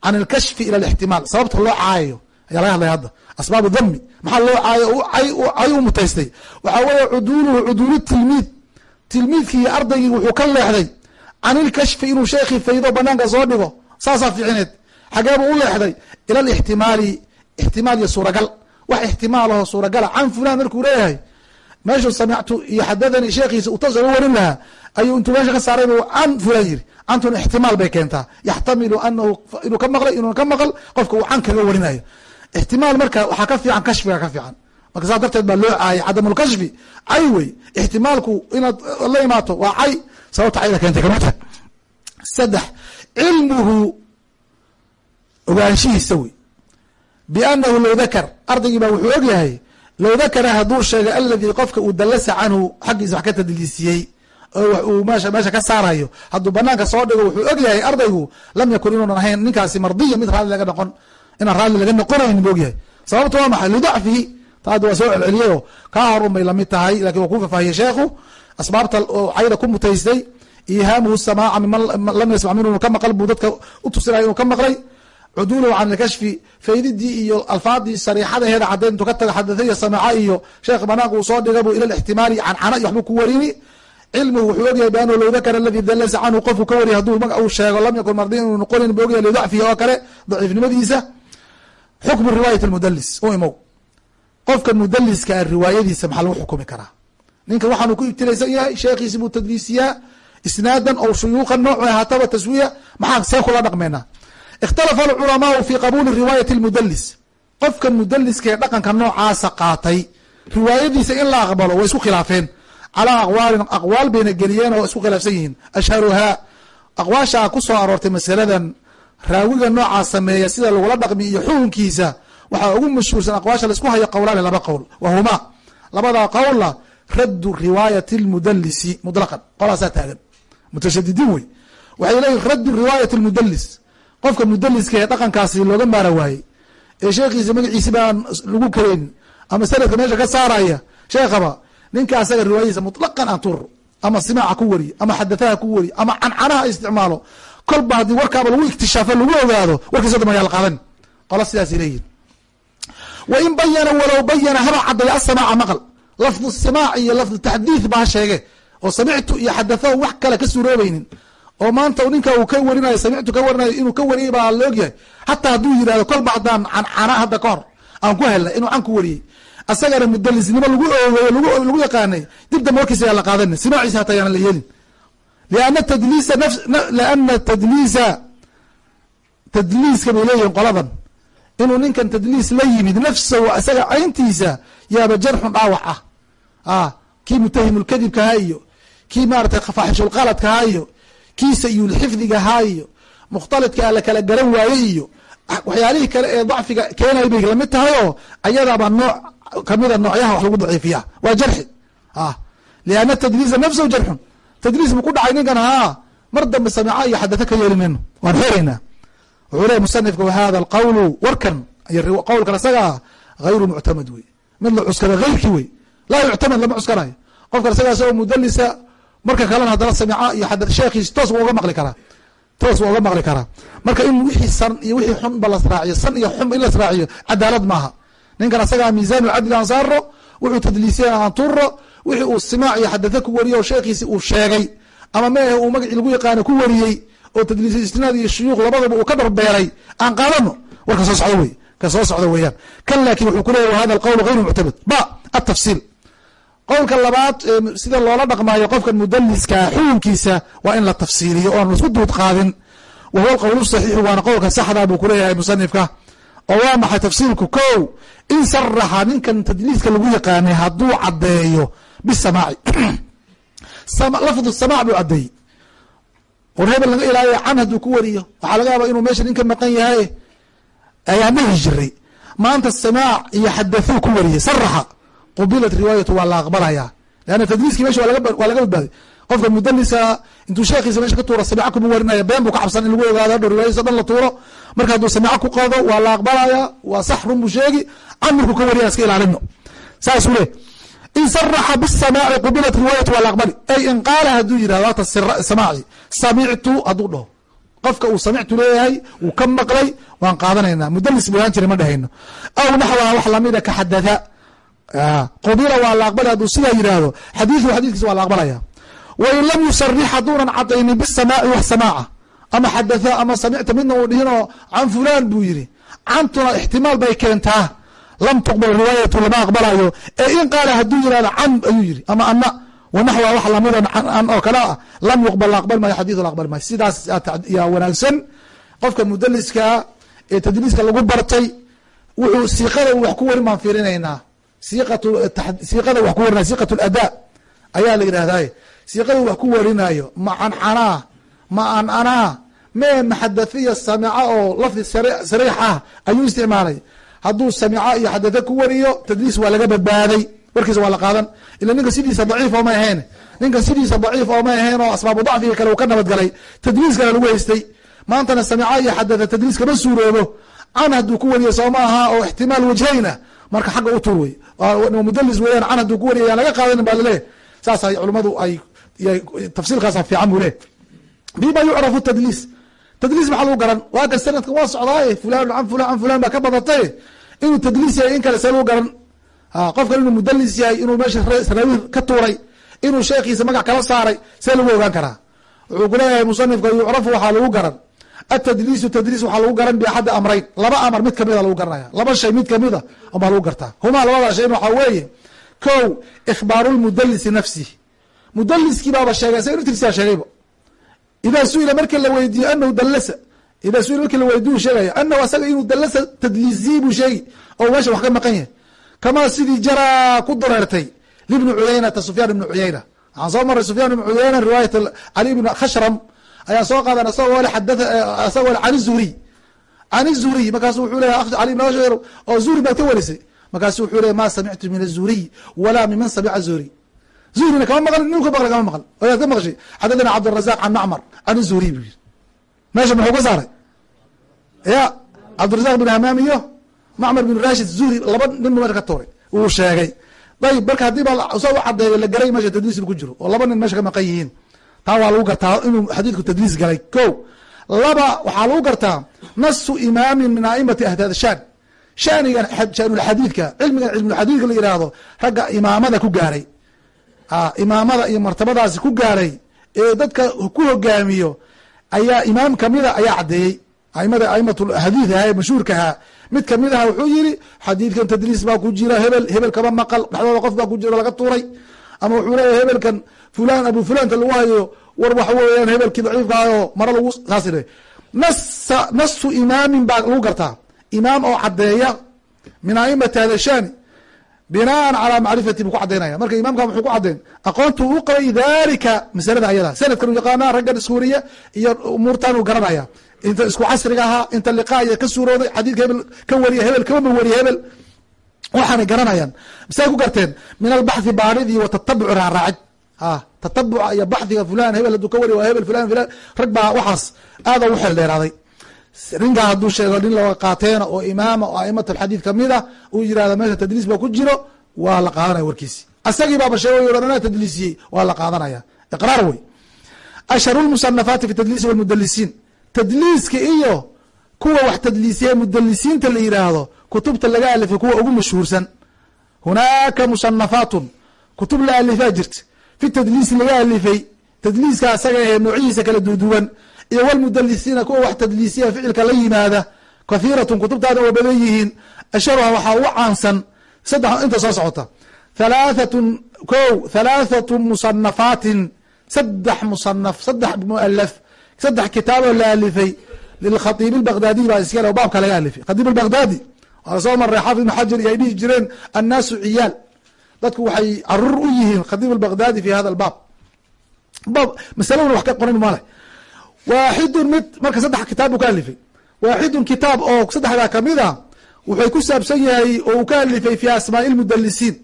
can alkashfi ila alixtimaal. Sababta loo caayayo ayaa laga hadlaya hadda asbaabu dami maxaa loo cay u mutaystay? Waxaa weeye cuduuluhu cuduulu tilmiid. Tilmiidkii iyo ardaygii wuxuu ka leexday can ilkashfi inuu sheekhii faydo banaanka soo dhigo. Saasaa fiicineed xageebuu u leexday ila alixtimaali ixtimaal iyo suuragal. Wax ixtimaalaho suuragala can fulan markuu leeyahay meeshuu samictu iyo xadadanii sheekhiisa uu tas oga warin lahaa ayuu intuu meesha ka saaray buu can fulan yiri cantuna ixtimaal bay keentaa. Yaxtamilu anahu inuu ka maqlay inuuna ka maqal qofka uu can kaga warinayo ixtimaal marka waxaa ka fiican kashfiga ka fiican. Marka saas darteed baa loo caayay cadamulkashfi cay wey ixtimaalku inaad la imaato waa cay sababta cayda keentay ka mid tahay saddex cilmuhu ogaanshihiisa wey. Biannahu low dakar ardaygii baa wuxuu og yahay low dakara hadduu sheegay aladii qofka uu dallasa canhu xaggiisa wax ka tadliisiyey oo uu meesha meesha ka saarayo hadduu banaanka soo dhigo wuxuu og yahay ardaygu lam yakun inuunan ahayn ninkaasi mardiya mid raalli laga noqon inaan raalli laga noqonayn bu og yahay sababta waa maxay? Lidacfihi taada waa soo celceliyay oo kaa hor un bay la mid tahay laakiin waa ku fafaahiyey sheekhu. Asbaabta cayda ku mutaystay. Ihaamuhu samaaca miman lam yasmac minhu inuu ka maqal buu dadka u tusinaya inuu ka maqlay. Cuduuluhu can ilkashfi faydidii iyo alfaadii sariixadaheeda caddeyn intuu ka taga xadathaya samaaca iyo sheekh banaanka uu soo dhiga buu ila lixtimaali cancana iyo waxbuu ku warini cilmuhu wuxuu ogyahay bianhu low dakara aladi dalasa canhu qofku ka wariya haduu maga uu sheego lam yakun mardiyan inuu noqonin bu ogyahay lidacfihi oo kale daciifnimadiisa xukmu riwaayat lmudalis u imow. Qofka mudaliskaa riwaayadiisa maxaa lagu xukumi karaa? Ninka waxaanu ku ibtilaysan yahay sheekhiisi buu tadliisiyaa isnaadan oo shuyuuqa nooc ahaataba taswiya maxaa see kula dhaqmeynaa? Ikhtalafa alculamaau fi qabuuli riwaayati lmudalis qofkan mudaliska ee dhaqanka noocaasa qaatay riwaayadiisa in la aqbalo way isku khilaafeen. Calaa aqwaalin aqwaal bayna geliyeen oo isku khilaafsan yihiin. Ashharuhaa aqwaashaa ku soo aroortay masaladan raawiga noocaa sameeya sida lagula dhaqmi iyo xukunkiisa waxaa ugu mashhuursan aqwaasha la isku hayo qowlaani laba qowl. Wahuma labadaa qowla raddu riwaayati lmudalisi mutlaqan. Qolaasaa taagan. Mutashadidiin wey. Waxay leeyihiin raddu riwaayati lmudalis qofka mudaliska ee dhaqankaasi looga maara waayey ee sheekhiisa magaciisi baan lagu karayn ama sanadka meesha ka saaraya sheekhaba ninka asaga riwaayadiisa mutlaqan aan tuuro ama simaaca ku wariyo ama xadataha ku wariyo ama cancanaha isticmaalo kolba haddii warkaaba lagu iktishaafo lagu ogaado warkiisa dama yaa la qaadan. Qola sidaasay leeyihiin wa in bayana walow bayana haba cadaya asamaaca maqal. Lafdu simaac iyo lafdu taxdiid baa sheege. Oo samictu iyo xadathahu wax kale ka suuroobaynin. Oo maanta ninka uu ka warinayo samictu ka warinayo inuu ka wariyay baa la ogyahay. Hataa hadduu yihahdo kolba haddaan cancana hadda ka hor aan ku helnay inuu can ku wariyey. Asagana mudalisnimo lagu oogeyo lagu yaqaanay dib dambe warkiisa yaa la qaadan simaaciisa hataa yaanan la yeelin liana tadliisa tadliiska bay leeyihiin qoladan inuu ninkan tadliis la yimid nafsahu isaga cayntiisa yaaba jarxun dhaawac ah kii mutahimulkadibkahaa iyo kii maaratay faaxishulqaladkahaa iyo kii sayulxifdigahaa iyo mukhtalidka la kala garan waayey iyo waxyaalihii kale ee dacfiga keenay bay la mid tahay oo ayadaaba nooc kamida noocyaha wax lagu daciifiya waa jarxi liana tadliisa nafsahu jarxun tadliis buu ku dhacay ninkan haa mar dambe samica iyo xadata ka yeeli mayno waan xeeraynaa wuxuu leeya musanifka wahada alqawlu warkan iyo qowlkan isaga ah hayru muctamad wey. Mid la cuskada hayrkii wey. Laa yuctamad lama cuskanayo. Qofkan isagaa isagoo mudalisa marka kalena haddana samica iyo xada sheekhiis toos waa uga maqli karaa. Toos waa uga maqli karaa. Marka in wixii san iyo wixii xun ba lasraaciyo san iyo xun in lasraaciyo cadaalad maaha. Ninkan asagaa miisaan cadli aan saaro wuxuu tadliisiyana aan turo wixii uu simaac iyo xadata ku wariyo oo sheekhiisi uu sheegay ama meehe uu magacii lagu yaqaano ku wariyey oo tadliis isnaad iyo shuyuuq labadaba uu ka dharbeeray aan qaadano warka soo socda wey ka soo socda weeyaan. Kan laakin wuxuu ku leeyahy hada alqowl hayru muctamad ba atafsiil qowlka labaad sida loola dhaqmaayo qofkan mudaliskaa xukunkiisa waa in la tafsiiliyo oon la isku duud qaadin. Wa huwa alqowl saxiixu waana qowlka saxda buu kuleeyahay musanifka. Oo waa maxay tafsiilku? Ko in saraxa ninkan tadliiska lagu yaqaanay hadduu caddeeyo bisamaaci lafdu samaac buu caddeeyey or hebel laga ilaaliya can hadduu ku wariyo waxaa laga yaaba inuu meesha nin ka maqan yahay ayaa nahi jiray maanta samaac iyo xadathuu ku wariyey saraxa qubilat riwaayatu waa la aqbalaya leanna tadliiskii meesha waa laga badbaaday qofka mudalisa intuu sheekhiisa meesha ka tuuro samica kuma warinaya been buu ka cabsan in lagu ogaado hadhow riwaayadiisa dhan la tuuro marka hadduu samica ku qaado waa la aqbalaya waa sax run buu sheegi can markuu ka wariya iska ilaalino saasuu le in saraxa bisamaaci qubilat riwaayatu waa la aqbali. Ay in qaala hadduu yihahdo hata samaaci. Samictu hadduu dhaho. Qofka uu samictu leeyahay wuu ka maqlay waan qaadanayna mudalis buu ahaan jiray ma dhehayno aw naxwaha wax lamida ka xadatha qubila waa la aqbali hadduu sidaa yidhaahdo xadiiثu xadiiskiisa waa la aqbalaya. Wain lam yusarix hadduunan cadaynin bisamaaci wax samaaca. Ama xadatha ama samicta midna uu dhihinoo can fulan buu yidhi. Cantuna ixtimaal bay keentaa lam tuqbal riwaayatu lama aqbalayo. Ee in qaala hadduu yihahdo can ayuu yidhi ama ana wanaxwa wax lamida an oo kale ah lam yuqbal la aqbali maayo xadiiثu la aqbali maayo. Sidaas yaa wanaagsan. Qofka mudaliskaa ee tadliiska lagu bartay wuxuu siiqada wax ku warin baan fiirinaynaa. Siiqada wax ku warinay siiqat ladaa ayaa la yidhahday siiqada wax ku warinayo ma cancanaa ma an anaa mee maxadathiya samica oo lafdi sariix ah ayuu isticmaalay hadduu samica iyo xadatha ku wariyo tadliis waa laga badbaaday. Warkiisa waa la qaadan. Ila ninka sidiisa daciif ooma ahayn. Ninkan sidiisa daciif ooma ahayn oo asbaabu dacfiga kale uu ka nabadgalay tadliiskana lagu haystay. Maantana samica iyo xadatha tadliis kama suuroobo. Can hadduu ku wariyo sooma aha oo ixtimaal wajhayna marka xagga u tur wey weeyaan can hadduu ku wariya yaan laga qaadanin baa laleeyahy saas culimmadu ay tafsiilkaasa fiican buu le bima yucrafu tadliis tadliis maxaa lagu garan? Waaga sanadka waa socdaaye fulan can fulan can fulan baa ka badatay. Inuu tadliis yahay in kale see lagu garan. Qofkan inuu mudalis yahay inuu meesha saraawiil ka tuuray inuu sheekhiisa magac kala saaray see lagu ogaan karaa. Wuxuu kuleeyahay musanifka yucrafu waxaa lagu garan. Atadliisu tadliis waxaa lagu garan biaxadi amrayn. Laba amar mid kamida lagu garanaya laba shay mid kamida unbaa lagu gartaa. Humaa labada shayn waxaa weeye. Ko ikhbaaru lmudalisi nafsihi. Mudaliskii baaba sheegay isaga naftirkisaa sheegayba idaa su'ila markii la weydiiyo anahu dalasa idaa su'ila markii la weydiyu sheegaya anahu asaga inuu dalasa tadliisiyi buu sheegi oo meesha wax ka maqan yahay kamaa sidii jaraa ku dareertay libni cuyaynata sufyaan ibni cuyayna waxaan soo maray sufyaan ibn cuyayna riwaayat cali ibn khashram ayaan soo qaadan isagoo le xada isagoo le can zuhriy can zuhriy markaasu wuxuu leeya cali ibn khashram oo zuhri baad ka warisay markaasu wuxuu leeya ma samictu min azuhriy walaa miman samica zuhri zuhrina kama maql nin ka maqla kama maql oyaad ka maqshay xadadana cabdirazaq can macmar can zuhriy buu yiri meesha muxuu ka saaray ya cabdirazaq bin hamaam iyo macmar bin rashid zuhri laba nin bu meesha ka tuuray wuu sheegay dayib marka haddii ba sa u cadeeyo la garay meesha tadliis ku jiro oo laba nin meesha ka maqan yihiin taa waa lagu gartaa inuu xadiidku tadliis galay ko laba waxaa lagu gartaa nasu imaamin min aimati ahdaad shan shanigan shaanulxadiidka cilmigan cilmulxadiidka la yihahdo ragga imaamada ku gaaray imaamada iyo martabadaasi ku gaaray ee dadka ku hogaamiyo ayaa imaam kamida ayaa cadeeyey aimada aimat hadiid aha ee mashhuurka ahaa. Mid ka mid aha wuxuu yiri xadiidkan tadliis baa ku jira hebel hebel kama maqal dhexdooda qof baa ku jira laga tuuray. Ama wuxuu leeyahy hebelkan fulan abu fulanta lagu hayo war waxa weeyaan hebelkii daciifka ahoo mara lagu saas nasa nasu imaamin baa lagu gartaa. Imaam oo cadeeya min aimati hada binaan calaa macrifati buu ku cadaynaya marka imaamka muxuu ku cadeyn aqoontu u qabay dalika masalada ayada. Sanadkan u yaqaana raggan iskuuriya iyo umuurtan uu garanaya. Inta isku casriga ahaa inta liqaaya ka suurooday xadiidka hebel ka wariya hebel kama wariya hebel waxaanay garanayaan. Masay ku garteen min albaxthi baanidii wa raaraacid a tatabuca iyo baxhiga fulan hebel hadduu ka wariya waa hebel fulan fulan rag baa waxaas aada ugu xeel dheeraaday ninkaa hadduu sheego nin laga qaateena oo imaama oo aimat alxadiid ka mid a uu yirahda meesha tadliis baa ku jiro waa la qaadanaya warkiisi. Asagii baaba sheego y anaa tadliisiyey waa la qaadanaya. Iqraar wey. Ashharu lmusanafaati fi tadliisi walmudalisiin tadliiska iyo kuwa wax tadliisiya mudalisiinta la yiraahdo kutubta laga alifay kuwa ugu mashhuursan. Hunaaka musanafaatun kutub la alifaa jirta. Fi tadliisi laga alifay tadliiska asaga ahee noocyihiisa kala duuduwan iyo wlmudalisiina kuwa wax tadliisiya ficilka la yimaada kathiiratun kutubtaada waa badan yihiin asharuha waxaa ugu caansan saddex inta soo socota. Halaahatun ko halaathatu musanafaatin saddex musanaf saddex mualaf saddex kitaaboo la alifay lilkhatiib albagdaadiy baa iskale baabka laga alifay. Khatiib albagdaadi waa soo maray xaafid ibn iyo ay dhihi jireen annaasu ciyaal. Dadku waxay carruur u yihiin khatiib albagdaadi fi hada baab masaladuna wax ka qoran male waaxidun mid marka saddex kitaab buu ka alifay. Waaxidun kitaab oo saddexdaa ka mid a wuxuu ku saabsan yahay oo uu ka alifay fi asmaai lmudalisiin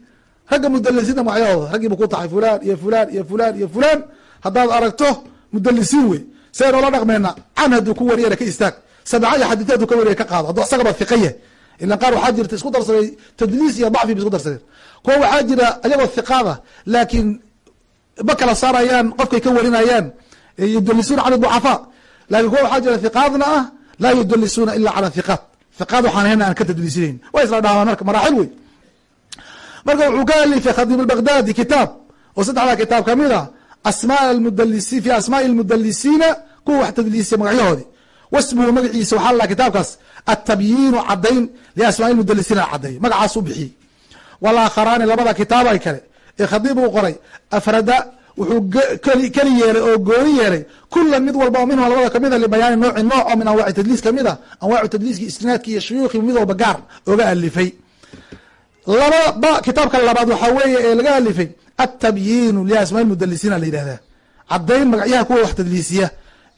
ragga mudalisiinta magacyahooda raggii buu ku taxay fulan iyo fulan iyo fulan iyo fulan haddaad aragto mudalisiin wey. Seen oola dhaqmeena can hadduu ku wariyana ka istaag. Samca iyo xadiid ka wariya ka qaado. Hadduu asagaba hiqa yahay. Ilan qaar waxaa jirta isku darsaday tadliis iyo dacfi ba isku darsadeen kuwa waxaa jira ayagoo hiqaada laakiin ma kala saarayaan qofkay ka warinayaan yudalisuuna cala ducafaa laakiin kuwa waxaa jira hiqaadna ah laa yudalisuuna ila cala hiqaat hiqaad waxaan hayna aan ka tadliisinayn. Waa isla dhaamaan marka maraaxil wey marka wuxuu ka alifay khadiib albagdaadi kitaab oo saddexdaa kitaab ka mid a asmaa mudalisi fi asmaai lmudalisiina kuwa wax tadliisiya magacyahoodii wasmuhu magaciisa waxaa la kitaabkaas atabyiinu cadayn liasmaai mudalisiina cadeey magacaas u bixiyey. Walakharaani labada kitaabay kale. Ee khadiib uu qoray afrada wuxuu keli yeelay oo gooni yeelay. Kula mid walba oo minhum labada kamida ah libayaani nooci nooc oo min anwaaci tadliis ka mid a ah, anwaacu tadliiski istinaadki iyo shuyuuki mid walba gaar oga alifay laba kitaabka labaad waxaa weeye ee laga alifay atabyiinu liasmaa mudalisiina la yidhahdaa cadayn magacyaha kuwa wax tadliisiya.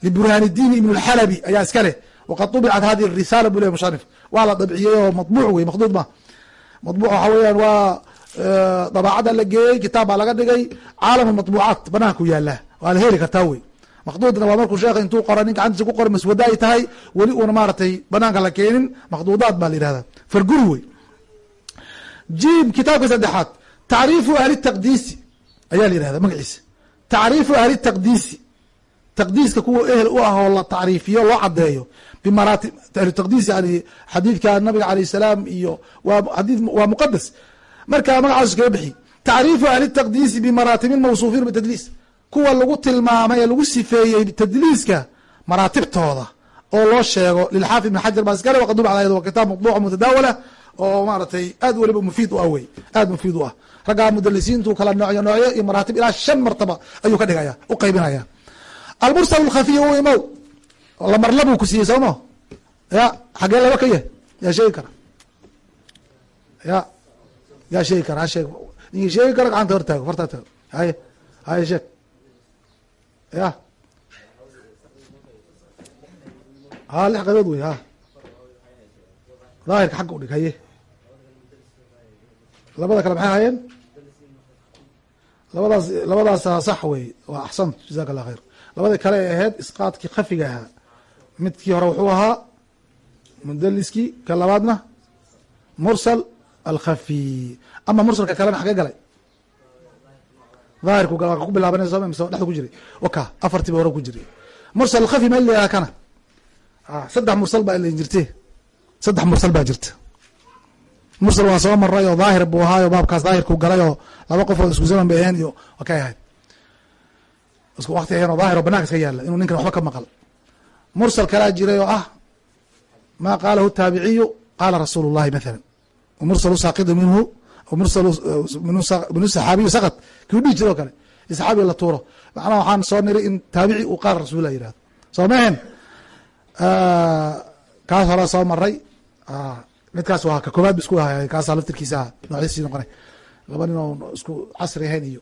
Liburhaan diini ayaa iska leh. Waqad ubicat hadihi risala bu le mushanif waa la dabciyey oo mabuuc wey maqduud ma. Mabuuc waxaa weyaan waa dabaacada la geeyey kitaab baa laga dhigay caalamu maطbuucaat banaanka ku yaalla waa la heli kartaa wey. Maqduudna waa markuu sheekha intuu qora nin gacantiisa ku qora maswada ay tahay weli uuna maaratay banaanka la keenin maqduudaat baa la yihahda farguri wey. Jim kitaabka saddexaad. Tacriifu ahli taqdiisi ayaa la yihahda magaciisa. Tacriifu ahli taqdiisi. Taqdiiska kuwa ehel u ah oo la tacriifiyo loo cadeeyo bimaraatib ahlu taqdiis yani xadiidka nabiga alayh salaam iyo waa xadii waa muqadas marka magacaas kaga bixi. Tacriifu ahli taqdiisi bimaraatibi mawsuufiin bitadliis kuwa lagu tilmaamay ee lagu sifeeyey tadliiska maraatibtooda oo loo sheego lilxaafid ibn xajar baa iskale waqadub al wa kitaab mawduuca mutadaawala oo maaratay aad weliba mufiid u ah wey. Aad mufiid u ah. Raggaa mudalisiintu kala noocyo noocyo iyo maraatib ilaa shan martaba ayuu ka dhigaya u qaybinaya. Almursal lkhafiy u imow lamarlabuu ku siiyey sooma ya xagee laba ka yah yaa sheegi kara. Ya yaa sheegi kara ha sheeg ninkii sheegi kara gacanta hortaago fartaa taago haye haye sheeg ya ha lix qaybood wey ha daahirka xagga udhig haye labada kale maxay hayeen labadaas labadaas sax wey waa axsant jazaka allah khayr labadii kale ay ahayd isqaadkii khafiga ahaa midkii hore wuxuu ahaa mudaliskii ka labaadna mursal alkhafi. Ama mursalka kalena xagee galay. Daahirku gal ku bilaabanay mise dhexda ku jiray. Waka afartiiba hore ku jiray. Mursal alkhafi ma layaha kana saddex mursal baa la jirte saddex mursal baa jirta mursal waa soo maray oo daahir buu ahaayo baabkaas daahirku galay oo laba qofood isku zaman bay ahayn iyo waa kay ahayd. Isku wakti ahayn oo daahir oo bananka iska yaalla inuu ninkan waxba ka maqal. Mursal kalaa jiray oo ah ma qaalahu taabiciyu qaala rasuulu llahi mathalan wamursalu saaqidu minhu wamursalu minu saxaabiyu sakad kiu dhihi jiro o kale saxaabiga la tuuro macnaha waxaan soo niri in taabici uu qaala rasuullah yihahdo soo mahen kaas hore soo maray midkaas waa ka koobaad ba isku ahay kaasa laftirkiisa noocdiisii noqonay laba nin oo isku casri ahayn iyo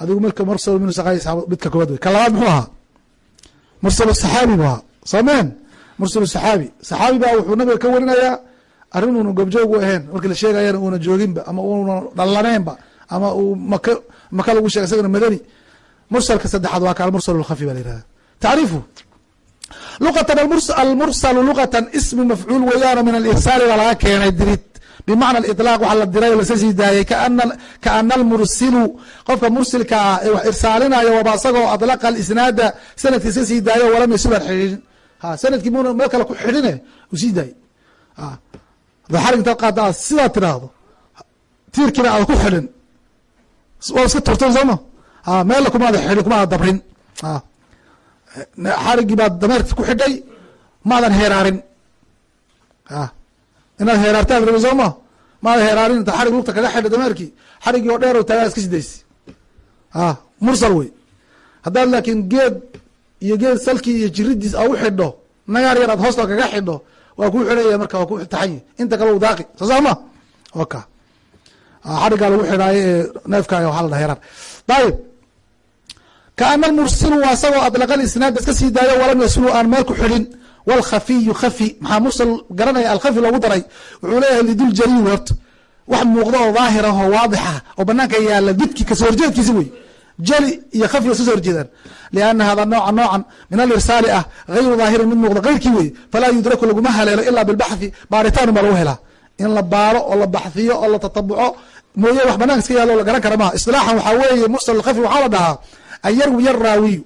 adigu marka mursal min midka koobaad wey ka labaad muxuu ahaa mursal saxaabi bu ahaa soo mehen mursal saxaabi saxaabi baa wuxuu nabiga ka warinayaa arrin uuna goobjoog u ahayn markii la sheegayana uuna jooginba ama uuna dhalaneenba ama uu maka maka lagu shegay isagana madani. Mursalka saddexaad waa ka almursal lkhafi ba la yihahda tacriifu? Luqatan almursalu luqatan ismu mafcuul weeyaano min alirsaali baa laga keenay dirid. Bimacna aliطlaaq waxa la diray lasa sii daayey kaana almursilu qofka mursilka ah ee wax irsaalinayo waba asagoo adlaqa alisnaada sanadka iska sii daayo walam yasuban xidhiidhin. Sanadkii muna meel kale ku xidhine uu sii ada xarig intaad qaada aad sidaad tiraahdo tiirkiina aad ku xidhin. Waa iska turtan sooma ha meella kumaada xidhin kumaada dabrin. Xarigii baad dameerka ku xidhay maadan heeraarin. Inaad heeraartaad rabi sooma maada heeraarin inta xarig lugta kaga xidha dameerkii xarigii oo dheer taagaa iska sidaysi. Mursal wey. Haddaad laakiin geed iyo geed salkii iyo jiridiis a u xidho nagaar yar aad hoosta kaga xidho waa kuu xidhaya marka waa ku taxanyi inta kale daaqi. Soo saama oka xariggaa lagu xidhaayo ee neefkaaga waxaa la dhaha heeraar dayib kaana almursilu waa isagoo adlaqa isnaad iska sii daayo walam yaslu aan meel ku xidhin. Wlkhafiyu khafi. Maxaa mursal garanaya alkhafi loogu daray? Wuxuu leeyahay liduljaliil horta wax muuqda oo daahir ah oo waadixa oo banaanka yaalla didki ka soo horjeedkiisa wey jali iyo khafi iska soo horjeedaan. Liana hada nooca noocan min alirsaali ah gayru daahirin mid muuqda keyrkii wey falaa yudraku laguma haleelo ilaa bilbaxthi baaritaan baa lagu helaa. In la baaro oo la baxhiyo oo la tatabuco mooye wax banaanka iska yaalo la garan kara maha isilaaxan waxaa weeye mursal khafi waxaa la dhahaa an yarwiya raawiyu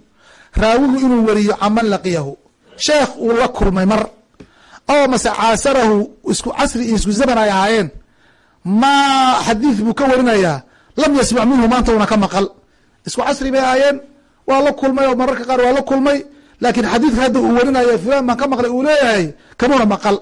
raawigu inuu weriyo caman laqiyahu. Sheekh uu la kulmay mar. Oo mase caasarahu isku casri iyo isku zaman ay ahaayeen. Ma xadiid buu ka warinayaa? Lam yasmac minhu maanta una ka maqal isku casri bay ahaayeen. Waa la kulmay oo mararka qaar waa la kulmay. Laakiin xadiidka hadda uu warinaya fulan baan ka maqlay uu leeyahay kamuna maqal.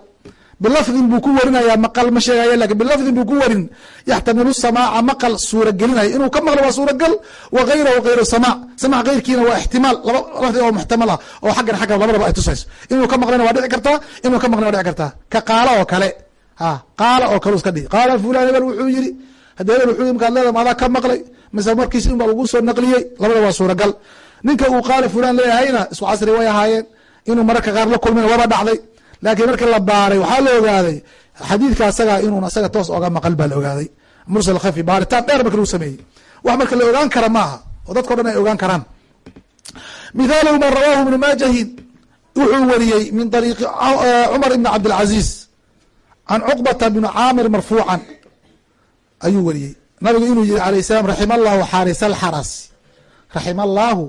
Bilafdin buu ku warinaya maqal ma sheegaya laakiin bilafdin buu ku warin. Yaxtamilu samaaca maqal suuragelinaya. Inuu ka maqlo waa suuragal wa gayrahu gayru samaac. Samaac keyrkiina waa ixtimaal. Laba lafdi oo muxtamal ah oo xaggan xaggan labadaba ay tusayso. Inuu ka maqlina waa dhici kartaa inuu ka maqlina waa dhici kartaa. Ka qaala oo kale. Ha qaala oo kale iska dhigi qaala fulan hebel wuxuu yiri yiri markaad leedahay maadaa ka maqlay mise markiis in baa lagu soo naqliyey labada waa suuragal. Ninka uu qaala fulan leeyahayna isku casri way ahaayeen. Inuu mararka qaar la kulmina waba dhacday. Laakiin markii la baaray waxaa la ogaaday xadiidka asaga inuun asaga toos oga maqal baa la ogaaday. Mursal khafi baaritaan dheer marki lagu sameeyey. Wax marka la ogaan kara maaha oo dadko dhan ay ogaan karaan. Mithaaluhu man rawaahu ibnu maajahin wuxuu wariyey min ariiqi cumar ibn cabdilcaziiz can cuqbata bni caamir marfuucan ayuu wariyey. Nabigu inuu yihi alayh salaam raxima allahu xaaris alxarasi. Raxima allahu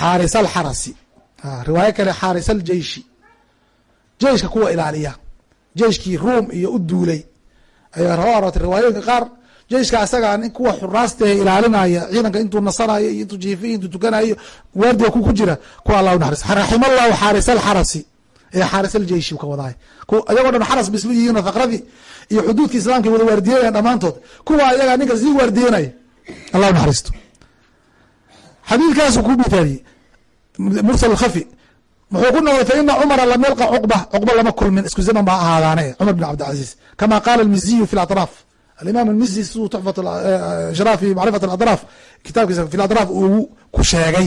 xaaris alxarasi riwaayo kale xaaris aljeishi jeiska kuwa ilaaliya. Jeiskii ruum iyo u duulay. Ayaa raba aroortay riwaayooyinka qaar. Jeiska asagaa nin kuwa xuraastae ilaalinaya ciidanka intuu nasanayo iyo intuu jiifiy intuu tukanayo waardiga ku jira kuwa allah unaxariis raxima allahu xaaris alxarasi. Ee xaaris aljeishi ka wadaay. Ayagoo dhan xaras bislu yihiin faqradii iyo xuduudka islaamka wada waardiyenayan dhamaantood kuwa ayagaa ninka sii waardiyenaya allah unaxariisto xadiidkaasu ku mithaaliyey mursal khafi muxuu ku noqday faina cumara lam yalqa cuqba cuqba lama kulmin isku zaman baa ahaadaane cumar bin cabdilcaziiz kama qaala almiziyu fi latraaf alimaam almizi siduu tuxfat shraa fi macrifat alatraaf kitaabkiisa fi latraaf uu ku sheegay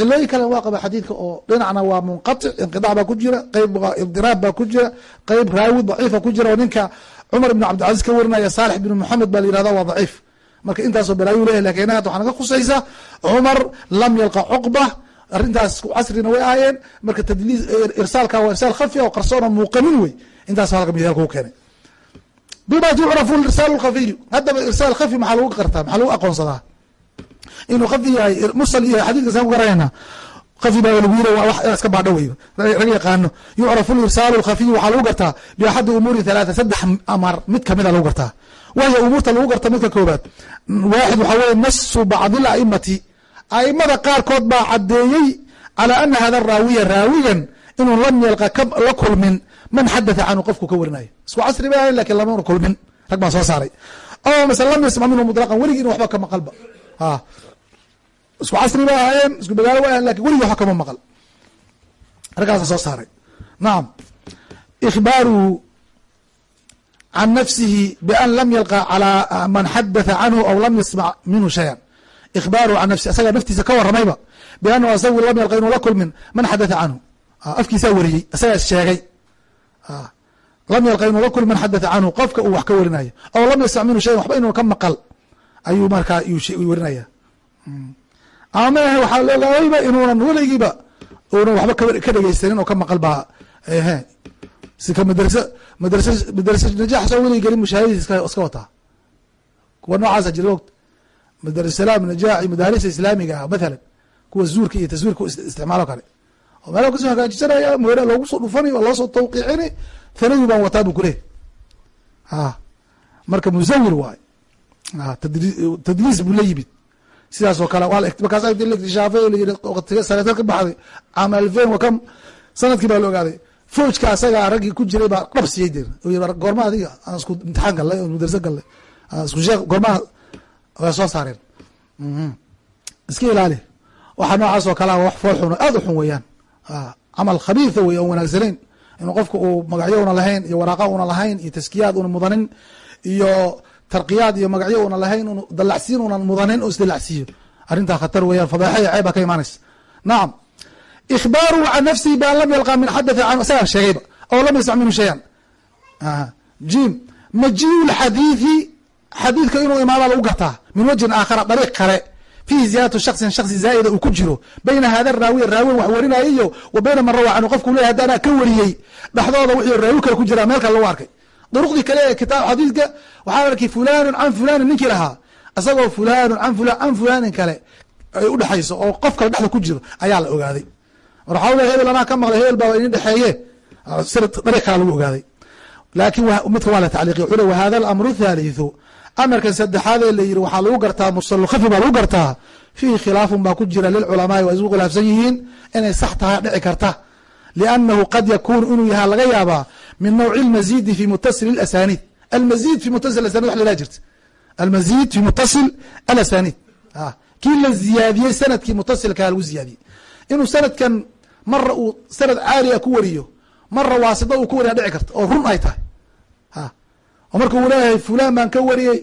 cilooyin kale waa qaba xadiidka oo dhinacna waa munqatic inqidac baa ku jira qeyb idiraab baa ku jira qeyb raawi daciifa ku jira oo ninka cumar ibn cabdilcaziz ka warinaya saalix bin moxamed baa la yihahda waa daciif. Marka intaasoo balaayu leyahy laakiin hadda waxaa naga khusaysa cumar lam yalqa cuqba arrintaas casrina way ahaayeen marka tadliis irsaalka waa irsaal khafi oo qarsoon oo muuqanin wey intaas halka mithaalka u keenay. Bima tucrafu irsaal lkhafiyu haddaba irsaal khafi maxaa lagu qartaa maxaa lagu aqoonsadaa inuu khafi yahay mursal iyo xadiidka saan ku garanayna khafi baa lagu yiri wax iska baadho wey rag yaqaano yucrafu lirsaalu lkhafiyu waxaa lagu gartaa biaxadi umuuri halaata saddex amar mid kamida lagu gartaa. Wahya umuurta lagu garta midka koobaad waaxid waxaa weye nasu bacdi aimati aimada qaarkood baa cadeeyey calى ana hada raawiya raawigan inuu lam yalqa la kulmin man xadatha canhu qofku ka warinayo isku casri ba laakiin lamana kulmin. Rag baa soo saaray. O mase lam yasmac minhu muطlaqan weligii in waxba ka maqalba isku casri ba ahaayeen isku magaalo wa ahayn laakiin weligii waxba kama maqal. Raggaasa soo saaray. Nacam ikhbaaruhu can nafsihi ban lam yalqa calى man xadatha canhu aw lam yasmac minhu shaya ikhbaaruhu can nafsi asagaa naftiisa ka waramayba biannahu asagu lam yalqa inuu la kulmin man xadatha canhu. Afkiisaa wariyey asagaa sheegay. Lam yalqa inuu la kulmin man xadatha canhu qofka uu wax ka warinayo aw lam yasmac minhu shayan waxba inuu ka maqal ayuu markaa warinaya ama maahe waxaa loogaayayba inuunan weligiiba unan waxba ka dhegeysanin oo ka maqal baa he sika madrasa madrasa madrasa najax soo weligi gelin mushaahadiis iska wataa. Kuwa noocaasa jira mogt madrasalaam najaax madaarisa islaamiga ah mathalan kuwa zuurka iyo taswiirka isticmaalo kale. Oo meela ka soo hagaajisanaya moera loogu soo dhufani oo loosoo tawqiicini thanadii baan wataa bu kuleh a marka musawir waay tadliis buu la yimid sidaas oo kale markaas sanatar ka baxday. Caam alfein wa kam sannadkii baa la ogaaday foojka asagaa raggii ku jiray baa dhab siiyey de goorma adiga aan isku imtixaan gallay madraso gallay isku sheekh goormaha way soo saareen. Iska ilaali. Waxaa noocaas oo kale wax fool xun aad u xun weeyaan. Camal khabiitha wey oon wanaagsanayn. Inuu qofka uu magacyo una lahayn iyo waraaqa una lahayn iyo taskiyaad una mudanin iyo tarqiyaad iyo magacyo una lahayn dalacsiin unan mudanin oo isdalacsiiyo arrintaa khatar weeyaan fadaaxa iyo ceeb baa ka imaanaysa. Nacam ikhbaaruhu can nafsihi ban lam yalqa min xadatha canhu isagaa sheegayba oo lam yasmac minhu shayan. Jim majiyu lxadiithi xadiidka inuu imaada lagu gartaa. Min wajhin aakhara dariiq kale. Fiihi ziyaadatu shaksin shaksi zaa'ida uu ku jiro. Bayna hada raawiya raawiyan wax warinaya iyo wa bayna man rawa canhu qofku leyahy hadda anaa ka wariyey dhexdooda wixii raawi kale ku jiraa meel kale lagu arkay duruqdii kale kitaab xadiidka waxaa arkay fulanun can fulanin ninkii lahaa isagoo fulanun an fulan can fulanin kale ay udhexayso oo qof kale dhexda ku jiro ayaa la ogaaday mar waxaa le hebel anaa ka maqlay hebel baa idin dhexeeye dariiq kala lagu ogaaday laakin midka waa la tacliiqiy wuxuu le wahada alamru thalithu amarkan saddexaadee la yiri waxaa lagu gartaa mursalulkhafi baa lagu gartaa fiihi khilaafun baa ku jira lilculamaai waa isku khilaafsan yihiin inay sax tahay dhici karta liannahu qad yakuunu inuu yahaa laga yaabaa min nawci lmazidi fi mutasil asaniid almazid fi mutasil asanid wax la jirta almazid fi mutasil alasaniid kii la ziyaadiyey sannadkii mutasilkaa lagu ziyaadiyey inuu sanadkan mara uu sanad caaliya ku wariyo mara waasida uu ku wariya dhici karta oo run ay tahay oo marka leeyahay fulan baan ka wariyey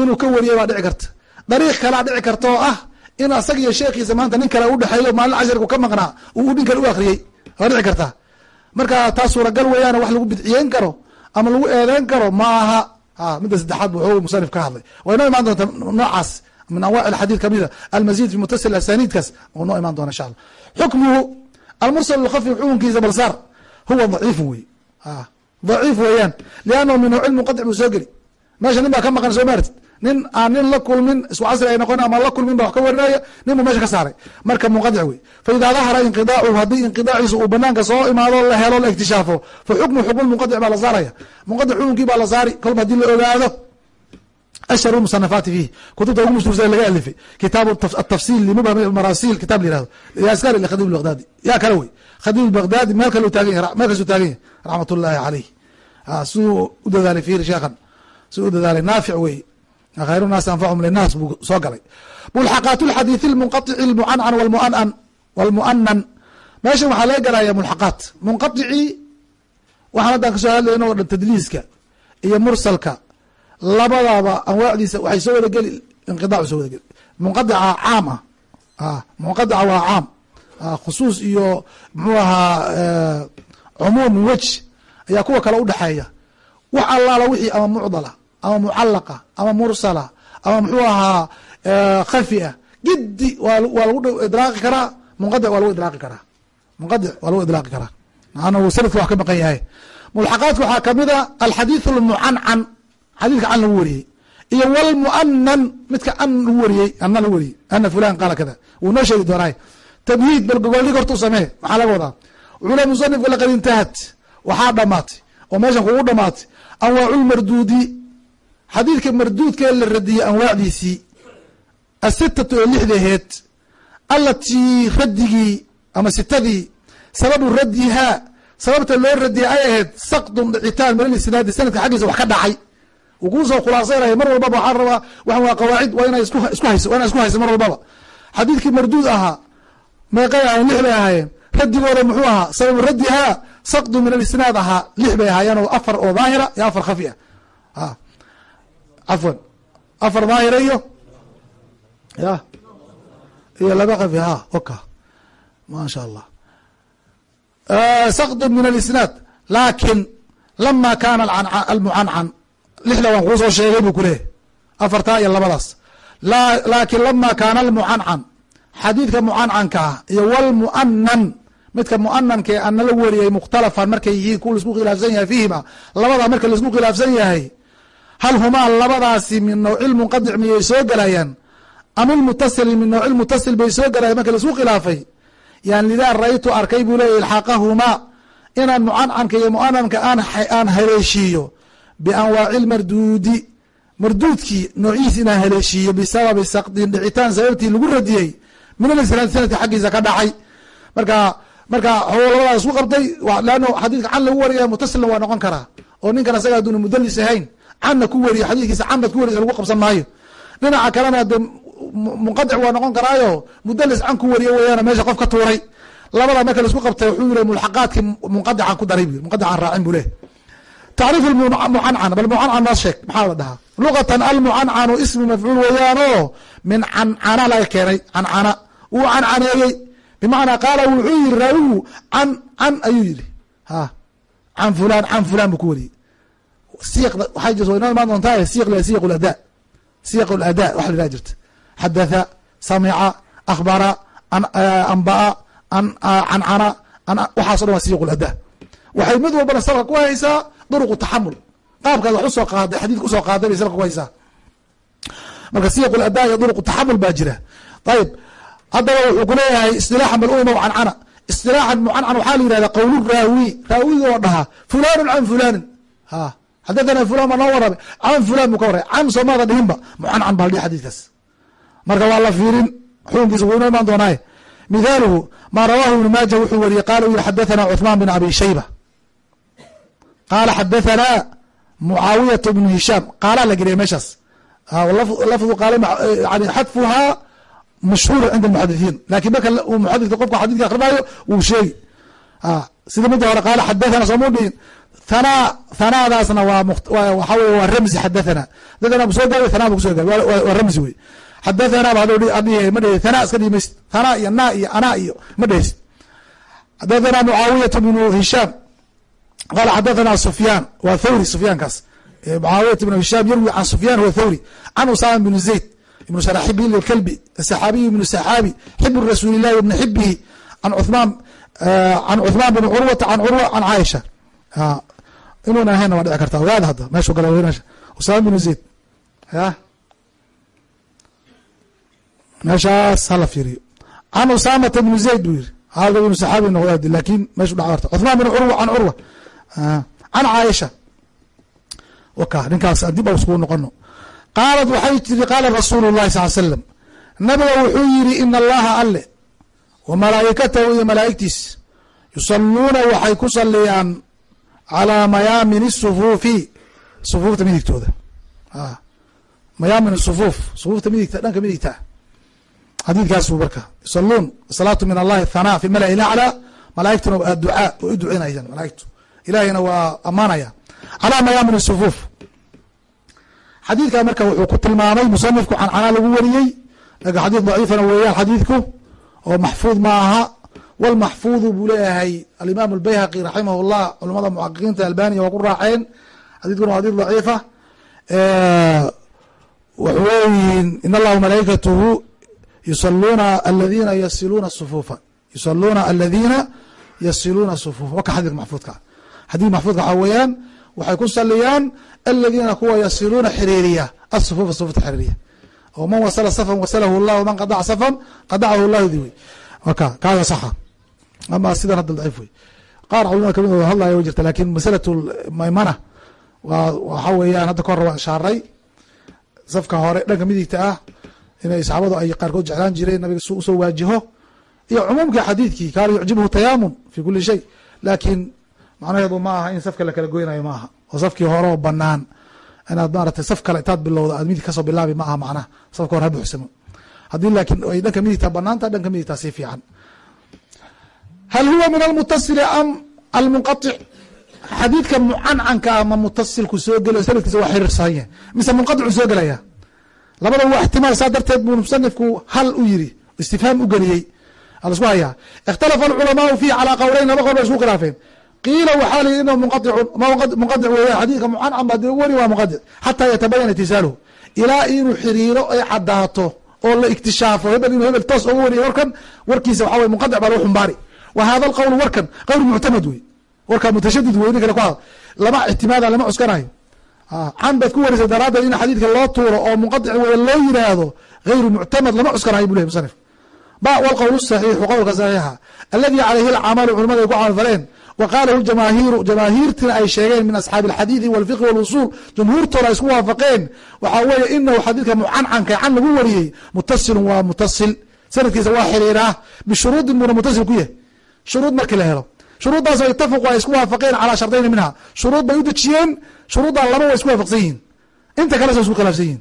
inuu ka wariyey baa dhici karta dariiq kalea dhici karta oo ah in asag iyo maanta nin kale udhexeeyo maalin cashirku ka maqnaa uu nin u akriyey waa dhici karta. Marka taa suuragal weeyaan wax lagu bidciyeyn karo ama lagu eedeyn karo ma aha. Midda saddexaad wuxuu musanif ka hadlay. Way noo imaan doonta noocaas min anwac alxadiid kamida almazid fi mutasil asaniidkaas u noo imaan doona insha allah xukmuhu almursal lkhafi xukunkiisa balsaar huwa daciifun wey daciif weeyaan liannahu minhu cilmu qadci buu soo geli. Meesha nin baa ka maqan soo maaratid nin aan nin la kulmin isku casri ay noqon ama la kulmin ba wax ka warinaya nin buu meesha ka saaray. Marka munqadic wey fa idaa dahara inqidaacuhu haddii inqidaaciisa uu banaanka soo imaado la helo la iktishaafo fa xukmu xukmu munqadic baa la saaraya. Munqadic xukunkii baa la saari kolba haddii la ogaado ashhar musanafaati fiih kutubta ugu mashhuursan laga alifay. Kitaabu atafsil limubham marasil kitab la yihahdo yaskari likhadib albaghdadi. Yaa kale wey khadib albaghdadi meel kale taagan yahay meel kasuu taagan yahay. Raxmat ullahi caleyh siduu u dadaalay fiiri sheekhan. Siduu u dadaalay naafic wey khayru naasi anfachum linaas buu soo galay mulxaqaat lxadiiث lmunqaطici lmucancan wlmuanan wlmuanan meeshan waxaa laga galaya mulxaqaat munqaطicii waxaan haddaan kasoo hadlayno o dhan tadliiska iyo mursalka labadaba anwaacdiisa waxay soo wada geli inqidac soo wada geli munqadica caam ah munqadica waa caam khusuus iyo muxuu ahaa cumuum wej ayaa kuwa kale udhexeeya wax allaala wixii ama mucdala ama mucalaqa ama mursala ama muxuu ahaa khafia gidi waa lagu idraaqi karaa munqadic waa lagu idraaqi karaa munqadic waa lagu idraaqi karaa maana uu sanadka wax ka maqan yahay mulxaqaadka waxaa ka mid a alxadiiث اlmucancan xadiidka can lagu wariyey iyo wlmuanan midka an lagu wariyey ana lagu wariyey ana fulan qaala kada wuu noo sheegi doonay tamhiid bal gogoldhig horta u samee maxaa laga wadaa wuxuu le musanifka laqad intahat waxaa dhamaatay oo meeshan kugu dhamaatay anwaacu lmarduudi xadiidka marduudkee la radiyey anwaacdiisii asitatu ee lixdaheed alatii radigii ama sitadii sababu radihaa sababta loo radiyay ay ahayd sakdun dhicitaan min alisnaadi sanadka xaggiisa wax ka dhacay. Uu kuusoo khulaasaynaya mar walbaba waxaa rabaa waxan waa qawaacid waa inay isku hayso waa inaa isku hayso mar walbaba. Xadiidkii marduud ahaa meeqay ahayen lix bay ahaayeen. Radigooda muxuu ahaa sababu radihaa sakdun min alisnaad ahaa lix bay ahaayeen oo afar oo daahira iyo afar khafi ah cafwan afar daahira iyo ya. Iyo laba khafi ha oka. Ma sha allah sakd min alisnaad. Laakin lama kaana almucancan lixda waan kuu soo sheegay buu kuleeyahy afartaa iyo labadaas. Laakin lama kaana almucancan xadiidka mucancanka ah iyo wlmuanan midka muananka ee ana lagu wariyay mukhtalafan markay yihiin kuwa la isku khilaafsan yahay fiihima labadaa marka la isku khilaafsan yahay hal humaa labadaasi min nawci lmunqadic miyay soo galayaan ama lmutasili min nawci lmutasil bay soo galayan marka la isku khilaafay yan lidaa ra'aytu arkay buu leeya ilxaaqahumaa inaan mucancanka iyo muananka aan haleeshiiyo bianwaaci lmarduudi marduudkii noocihiis inaan haleeshiiyo bisababi sakdin dhicitaan sababtii lagu radiyey min sanadka xaggiisa ka dhacay marka marka xoo labadaa isku qabtay leano xadiidka can lagu wariya mutasilna waa noqon karaa oo ninkan asaga aduuna mudalis ahayn canna ku wariyo xadiidkiisa canad ku wariya lagu qabsan maayo. Dhinaca kalena de munqadic waa noqon karaayo mudalis can ku wariye weyaana meesha qof ka tuuray. Labada marka la isku qabtay wuxuu yiri mulxaqaadkii munqadican ku daray munqadican raacin bu leh tacriif mucancan bal mucancan noo sheeg maxaa la dhahaa? Luqatan almucancanu ismi mafcuul weeyaano min cancana laga keenay cancana wuu cancaneeyey bimacnaa qaala wuxuu yiri raawigu can can ayuu yiri ha can fulan can fulan buu ku wariyey inoo imaan doontaa siiq ladaa siiq ladaa waxa la jirta xadatha samica akhbara ambaa cancana waxaaso dhan waa siiq ladaa waxay mid walbana salka ku haysaa duruqu taxamul qaabkaad wax u soo qaaday xadiidka u soo qaaday bay salka ku haysaa marka siiq ladaa iyo duruqu taxamul baa jira ayib haddaba wuxuu ku leeyahay istilaaxan bal uma cancana istilaaxan mucancan waxaa la yihahda qowlu raawi raawiga oo dhaha fulanu can fulanin ha xadathana fulan baa noo warramay can fulan buu ka warray can soomaada dhihinba. Mucancan baa la dhihi xadiidkaas marka waa la fiirin. Xukunkiisa wuu inoo imaan doonaaye. Mithaaluhu maa rawahu ibnu maaja wuxuu wariyey qaala u yihi xadathana cuثmaan bin abi shayba. Qaala xadathana mucaawiyat bnu hishaam. Qaalaa la geliya meeshaas. Lafdu qaala yani xadfuhaa mashhuur cinda muxadithiin laakiin marka uu muxadidka qofka xadidka akrinaayo wuu sheegi sida mida hore qaala xadathana soomuu dhihin hanadaasna waxa wey waa ramzi xadathana xadathana ku soo gaabay thana kuso gaabay waa ramzi wey xadathana ma dheheysid thana iska dhihi maysid thana iyo na iyo ana iyo ma dheheysid xadathana mucaawiyat bnu hishaam. Qala xadathana sufyaan waa thawri sufyaankaas. Mucaawiyat bnu hishaam yarwi can sufyaan huwa thawri. Can usama bnu zayd ibnu sharaxbil ilkalbi saxaabiyu ibnu saxaabi xibu rasuuli llahi ibni xibihi can cuthmaan can cuthmaan bn curwata can curwa can caaisha inuuna ahaynna waa dhici karta ogaada hadda meeshuu gala meesha. Usama bnu zayd. Ya? Meeshaas hala fiiriyo can usamata bnu zayd buu yiri. Hada ibnu saxaabi noqd laakiin meeshu dhac karta cuثmaan bn curwa can curwa can caaisha. Waka ninkaas dib a iskugu noqono qaalat waxay tiri qaala rasuulu llahi sal slam nabiga wuxuu yidhi ina allaha alle wa malaa'ikatahu iyo malaa'igtiis yusaluuna waxay ku saliyaan calaa mayaamin sufuufi sufuufta midigtooda mayaamin sufuuf sufuufta midigta dhanka midigta xadiidkaasu marka yusaluun salaatu min allahi thanaa fi malai laclaa malaaigtuna waa ducaa way u duceynayaan malaaigtu. Ilahayna waa ammaanaya calaa mayaamin sufuuf xadiidkaa marka wuxuu ku tilmaamay musanifku cancanaa lagu wariyey. Lakin xadiid daciifana weeyaan xadiidku. Oo maxfuud ma aha walmaxfuudu buu leeyahay alimaam albayhaqi raximah llah culamada muxaqiqiinta albaniya waa ku raaceen xadiidkuna waa xadiid daciifa wuxuu leeyihiin in allahu malaa'ikatuhu yusaluuna aladiina yasiluuna sufuufa yusaluuna aladiina yasiluuna sufuufa waka xadiidka maxfuudka xadiidka maxfuudka waxaa weeyaan waxay ku saliyaan aladiina kuwa yasiluuna xiriiriya asufuufa sufuufta xiriiriya oo man wasla safan wasalahu llah man qadaca safan qadacahu llahu di wey marka kaaga saxa ama sidan hadda daciif wey qaar culamada ka mid oo hadlaya way jirta laakiin masalatu maymana waa waxa weeyaan hadda ka hor waan ishaaray safka hore dhanka midigta ah inay saxaabadu ay qaarkood jeclaan jireen nabiga su u soo waajiho. Iyo cumuumkii xadiidkii kaana yucjibhu tayaamun fi kuli shay. Laakiin macnaheedu ma aha in safka lakala goynayo ma aha. Oo safkii hore banaan inaad maaragtay saf kale intaad bilowda aad midig ka soo bilaabi ma aha macnaha. Safka hore ha buuxsamo. Haddii laakiin ay dhanka midigta banaanta dhanka midigtaa si fiican hal huwa min almutasili am almunqatic xadiidka mucancanka ama mutasilku soo gelayo sanadkiisa waa xiriirsan yahay mise munqaطicu soo gelaya labada waa ixtimaal saa darteed buu musanifku hal u yiri istifhaam u geliyey alasku hayaa ikhtalafa alculamaau fiih calaa qowleyn laba qowl bay isku khilaafeen qiila waxaa layihi inahu munqaicun munqadic weeyaan xadiidka mucancan ba dee weri waa munqadic xataa yatabayana itisaaluhu ilaa inuu xiriiro ay cadaato oo la iktishaafo hebel inuu hebel toos oga wariyo warkan warkiisa waxa wey munqadic baa lagu xumbaari wa hada alqowl warkan gayru muctamad wey. Warkaa mutashadid wey nin kale ku had lama ictimaada lama cuskanayo. Can baad ku warisay daraaddeed in xadiidka loo tuuro oo munqadic wey loo yiraahdo gayru muctamad lama cuskanayo bu ley musanif ba wlqowl saxiixu qowlka saxiixa. Aladi calayhi alcamalu culamada ay ku camalfaleen wa qaalahu jamaahiiru jamaahiirtina ay sheegeen min asxaabi alxadiidi walfiqhi walusul jumhuurtooda ay isku waafaqeen. Waxaa weeye inahu xadiidka mucancanka can lagu wariyey mutasilun waa mutasil sanadkiisa waa xiriiraa bishuruudin buuna mutasil ku yahay shuruud markii la helo. Shuruuddaasoo itafaqu ay isku waafaqeen calaa shardayni minha. Shuruud bay u dejiyeen shuruuddan laba way isku waafaqsan yihiin. Inta kale sa isku khilaafsan yihiin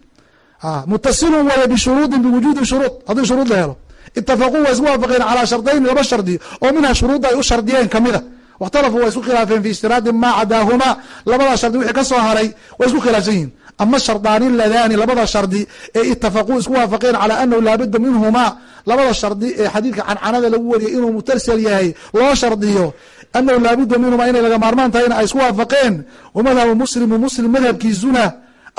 mutasilun waya bishuruudin biwujuudi shuruud. Haddii shuruud la helo. Itafaquu way isku waafaqeen calaa shardayni laba shardi oo minha shuruudda ay u shardiyeen kamida wakhtalafuu way isku khilaafeen fi ishtiraadi maa cadaahumaa labadaa shardi wixii ka soo haray way isku khilaafsan yihiin ama shardaani ladaani labada shardi ee itafaquu isku waafaqeen calaa anahu laabudda minhumaa labada shardi ee xadiidka cancanada lagu wariyay inuu mutarsal yahay loo shardiyo anahu laabudda minhumaa inay laga maarmaan tahayna ay isku waafaqeen wa madhabu muslimu muslim madhabkiisuna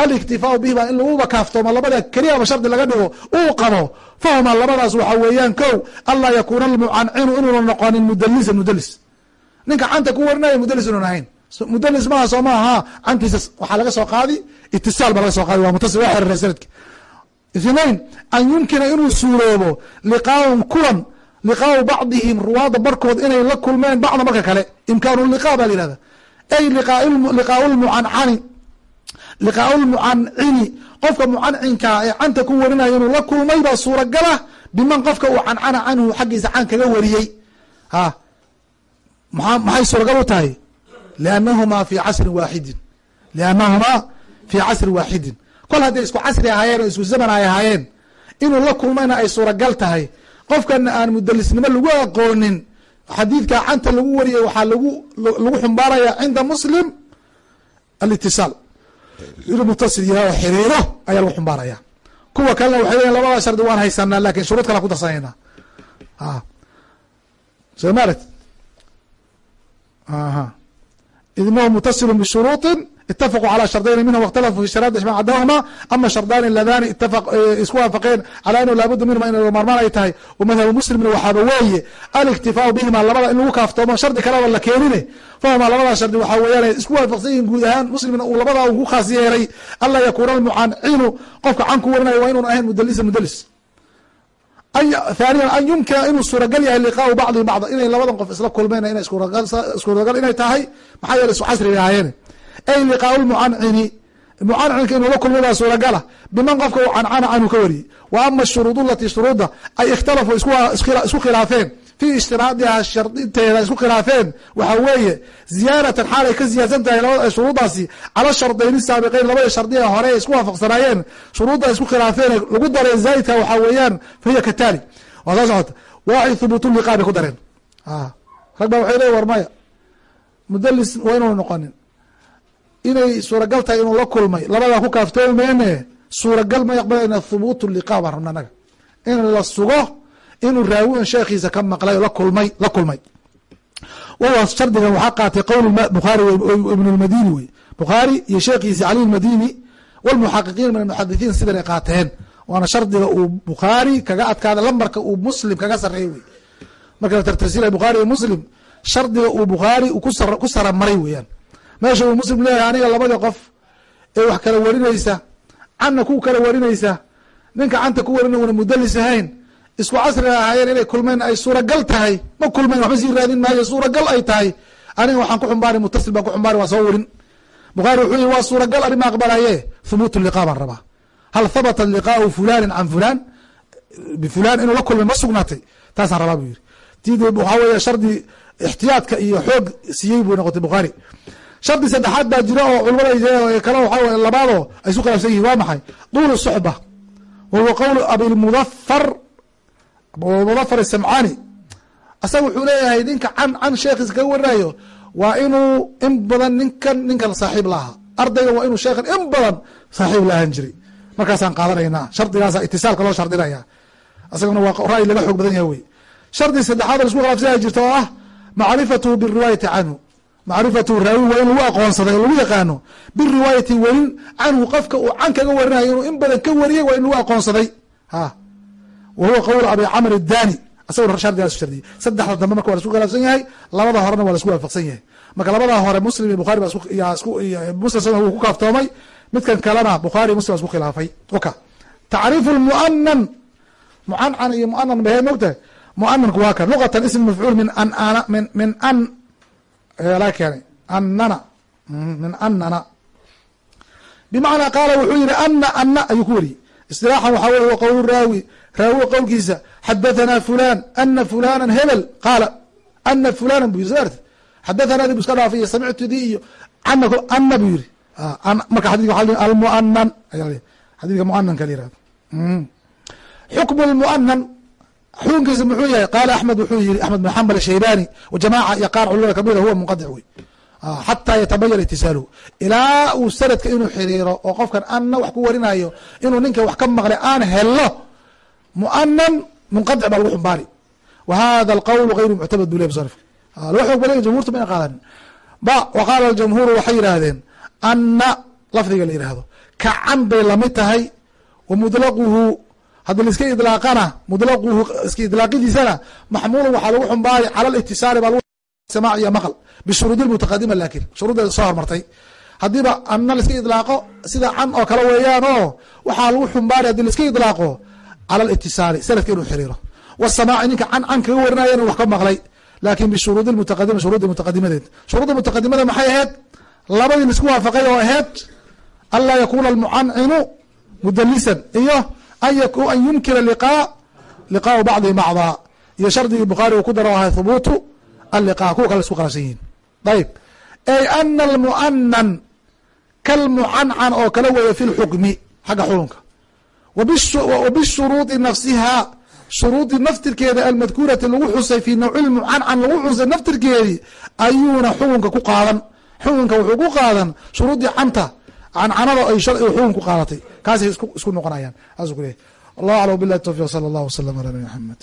aliktifaau bihiba in laguba kaaftoomo labada keliyaba shardi laga dhigo uu qabo fahuma labadaas waxaa weeyaan kow anlaa yakuuna almucancinu inuuna noqonin mudalisan mudalis ninka canta ku warinaya mudalis inuun ahayn mudalis maaha soo maaha cantiisa waxaa laga soo qaadi. Itisaal baa laga soo qaadi waa mutasil waa xiriira sanadka ithnain an yumkina inuu suuroobo liqaaun kulan liqaau bacdihim ruwaada barkood inay la kulmeen bacda marka kale. Imkaanu liqa ba la yihahda ay liqaau lmucancani qofka mucancinkaa ee canta ku warinaya inuu la kulmay baa suuragala biman qofka uu cancana canhu xaggiisa can kaga wariyey. Maa maxay suuragal u tahay liannahumaa fi casrin waaxidin liannahumaa fi casrin waaxidin kol hadday isku casri ahaayeen oo isku zaman ay ahaayeen inuu la kulmayna ay suuragal tahay qofkana aan mudalisnimo lagu aqoonin xadiidka canta lagu wariyay waxaa lagu lagu xumbaaraya cinda muslim alitisaal inuu mutasil yahay oo xiriiro ayaa lagu xumbaaraya kuwa kalena waxay leeyiin labada shardi waan haysanaa laakiin shuruud kala ku darsanayna soo maaragt idnahu mutasil bishuruuطi itafaquu calى shardayni minhu واkhtalafuu fi sharaad ma cadahuma ama shardani ladani isku waafaqeen calى anahu laabudda minhuma in marmaan ay tahay wamadhabu muslimna waxaaba weeye aliktifaau bihima labada in lagu kaaftoomo shardi kaleba la keenine fahuma labada shardi waxaa weeyaan isku waafaqsan yihin guud ahaan muslimna uu labada ku khaas yeelay anlaa yakuuna almucancinu qofka can ku warinaya waa inuun ahayn mudalisa mudalis thaniyan an yumkina inuu suuragal yahay liqaau bacdihim bacda inay labadan qof isla kulmeen ina suuragal inay tahay maxaa yeele isku casriga ahaayeen ay liqaau lmucancini mucancanka inuu la kulmay baa suuragala biman qofka uu cancana canhu ka wariyey wa ama shuruud alatii shuruudda ay ikhtalafu isku khilaafeen fii ishtiraadiha shardinteeda isku khilaafeen waxa weeye ziyaaratan xaal ay ka ziyaadsan tahay shuruuddaasi cala shardayni saabiqeyn labada shardiga hore isku waafaqsanaayeen shuruudda isku khilaafeen lagu dareen zaa'idka waxaa weeyaan fahiya kataali waa soo socota. Waaxid thubuutu liqaa bay ku dareen. Rag baa waxay leeyi war maya mudalis waa inuuna noqonin. Inay suuragal tahay inuu la kulmay. Labadaa ku kaaftoomeene suuragal ma yaqbalayna thubuutu liqa baan rabna anaga in la sugo inuu raawian sheekhiisa ka maqlay la kulmay la kulmay. Wawa shardigan waxaa qaatay qowl bukhaari ibn lmadini wey. Bukhaari iyo sheekhiisi cali lmadini wlmuxaqiqiin min almuxadithiin sidanay qaateen. Waana shardiga uu bukhaari kaga adkaada lambarka uu muslim kaga sareey wey. Marka la tartarsiilay bukhaari iyo muslim shardiga uu bukhaari ku saramaray weeyaan. Meesha uu muslim leeyahay aniga labadii qof ee wax kala warinaysa canna ku kala warinaysa ninka canta ku warin una mudalis ahayn isku casriga ahaayeen inay kulmeen ay suuragal tahay. Ma kulmeen waxba sii raadin maayo suuragal ay tahay. Aniga waxaan ku xumbaari mutasil baan ku xumbaari waan soo warin bukhaari wuxuu yihi waa suuragal arima aqbalaye thubuut liqa baan rabaa. Hal habata liqaau fulanin can fulan bifulan inuu la kulmay ma sugnaatay. Taasaan rabaa buu yihi tid waxaa weeye shardi ixtiyaadka iyo xoog siiyey buu noqotay bukhaari. Shardi saddexaad baa jira oo culamada kale waxaa labaadoo ay isku khilaafsan yihiin waa maxay? Duulu suxba wa huwa qowlu abilmudafar mudafar samcani. Asaga wuxuu leeyahay ninka can can sheekhiisa kaga warinayo waa inuu in badan ninkan ninkan saaxiib la ahaa ardayga waa inuu sheekhan in badan saaxiib la ahaan jiray. Markaasaan qaadanaynaa. Shardigaasa itisaalka loo shardinaya asagana waa ra'yi laga xoog badan yahay wey. Shardi saddexaad oo isku khilaafsanya jirta oo ah macrifatuhu biriwaayati canhu. Macrifatuhu raawi waa in lagu aqoonsaday oo lagu yaqaano biriwaayati welin canhu qofka uu can kaga warinayo inuu in badan ka wariyay waa in lagu aqoonsaday. Ha wa huwa qowl abi camr idani asaguna shardigaas shardiyey saddexda dambe marka waa la khilaafsan yahay labada horena waa la waafaqsan yahay marka labada hore muslim iyo muslim wuu ku kaaftoomay midkan kalena bukhaari muslim isku khilaafay oka tacriifu lmuanan mucancan iyo muanan bahee mogtahay muananku waa kan luqatan ism mafcuul min an ana min min an laga keenay anana min anana bimacnaa qaala wuxuu yihi ana ana ayuu ku wariyey istilaaxan waxaa wey qowl raawi raawi qowlkiisa xadathana fulan ana fulana hebel. Qaala ana fulana bu yiri sart xadathana bu iska dhaafay iyo samictudii iyo ana ana buu yiri marka xadika waa almuanan xadidka muananka la yiraahdo xukmu lmuanan xukunkiisa muxuu yahay? Qaala axmed wuxuu yihi axmed bin xambal shaybani wajamaca iyo qaar culimada kamida huwa munqadic wey xataa yatabayan itisaaluhu. Ilaa uu sanadka inuu xiriiro oo qofkan anna wax ku warinayo inuu ninka wax ka maqlay aan helo muanan munqadic baa lagu xumbaari wa hada alqowlu gayru muctamad bu le musanif laga xoog badan jumhurta ma qaadan ba wa qaala aljamhuuru waxay yidhaahdeen anna lafdiga la yihahdo kacan bay la mid tahay wa mudlaquhu haddii laiska idlaaqana mudlaquhu iska idlaaqidiisana maxmuulun waxaa lagu xumbaari cala litisaali baa lagu samaac iyo maql bishuruudi mutaqadima laakin shuruuddeeda soo hormartay haddiiba anna laiska idlaaqo sida can oo kale weeyaan waxaa lagu xumbaari haddii laiska idlaaqo cala litisaali sanadka inuu xiriiro wasamaaci ninka can can kaga warinaya inuu wax ka maqlay laakiin bishuruudi mutaqadima shuruudda mutaqadimadeed shuruudda mutaqadimada maxay ahayd labadii la isku waafaqay oo ahayd anlaa yakuna almucancinu mudalisan iyo an yumkina liqa liqaau bacdihi bacdaa iyo shardigii bukhaari uu ku daro ahay hubuutu alliqa kuwa kale isku khilaafsan yihiin ayib ay ana almu'anan kalmucancan oo kale weeye fi lxukmi xagga xukunka wa bishuruudi nafsiha shuruudii naftirkeeda almadkuurati lagu xusay fi nawci lmucancan lagu xusay naftirkeedii ayuuna xukunka ku qaadan xukunka wuxuu ku qaadan shuruudii canta cancanada ay xukun ku qaadatay kaasay isku noqonayaan saasuu ku leyahy wallahu aclam bilahi towfiq sala allah wasalam ala nabi maxamed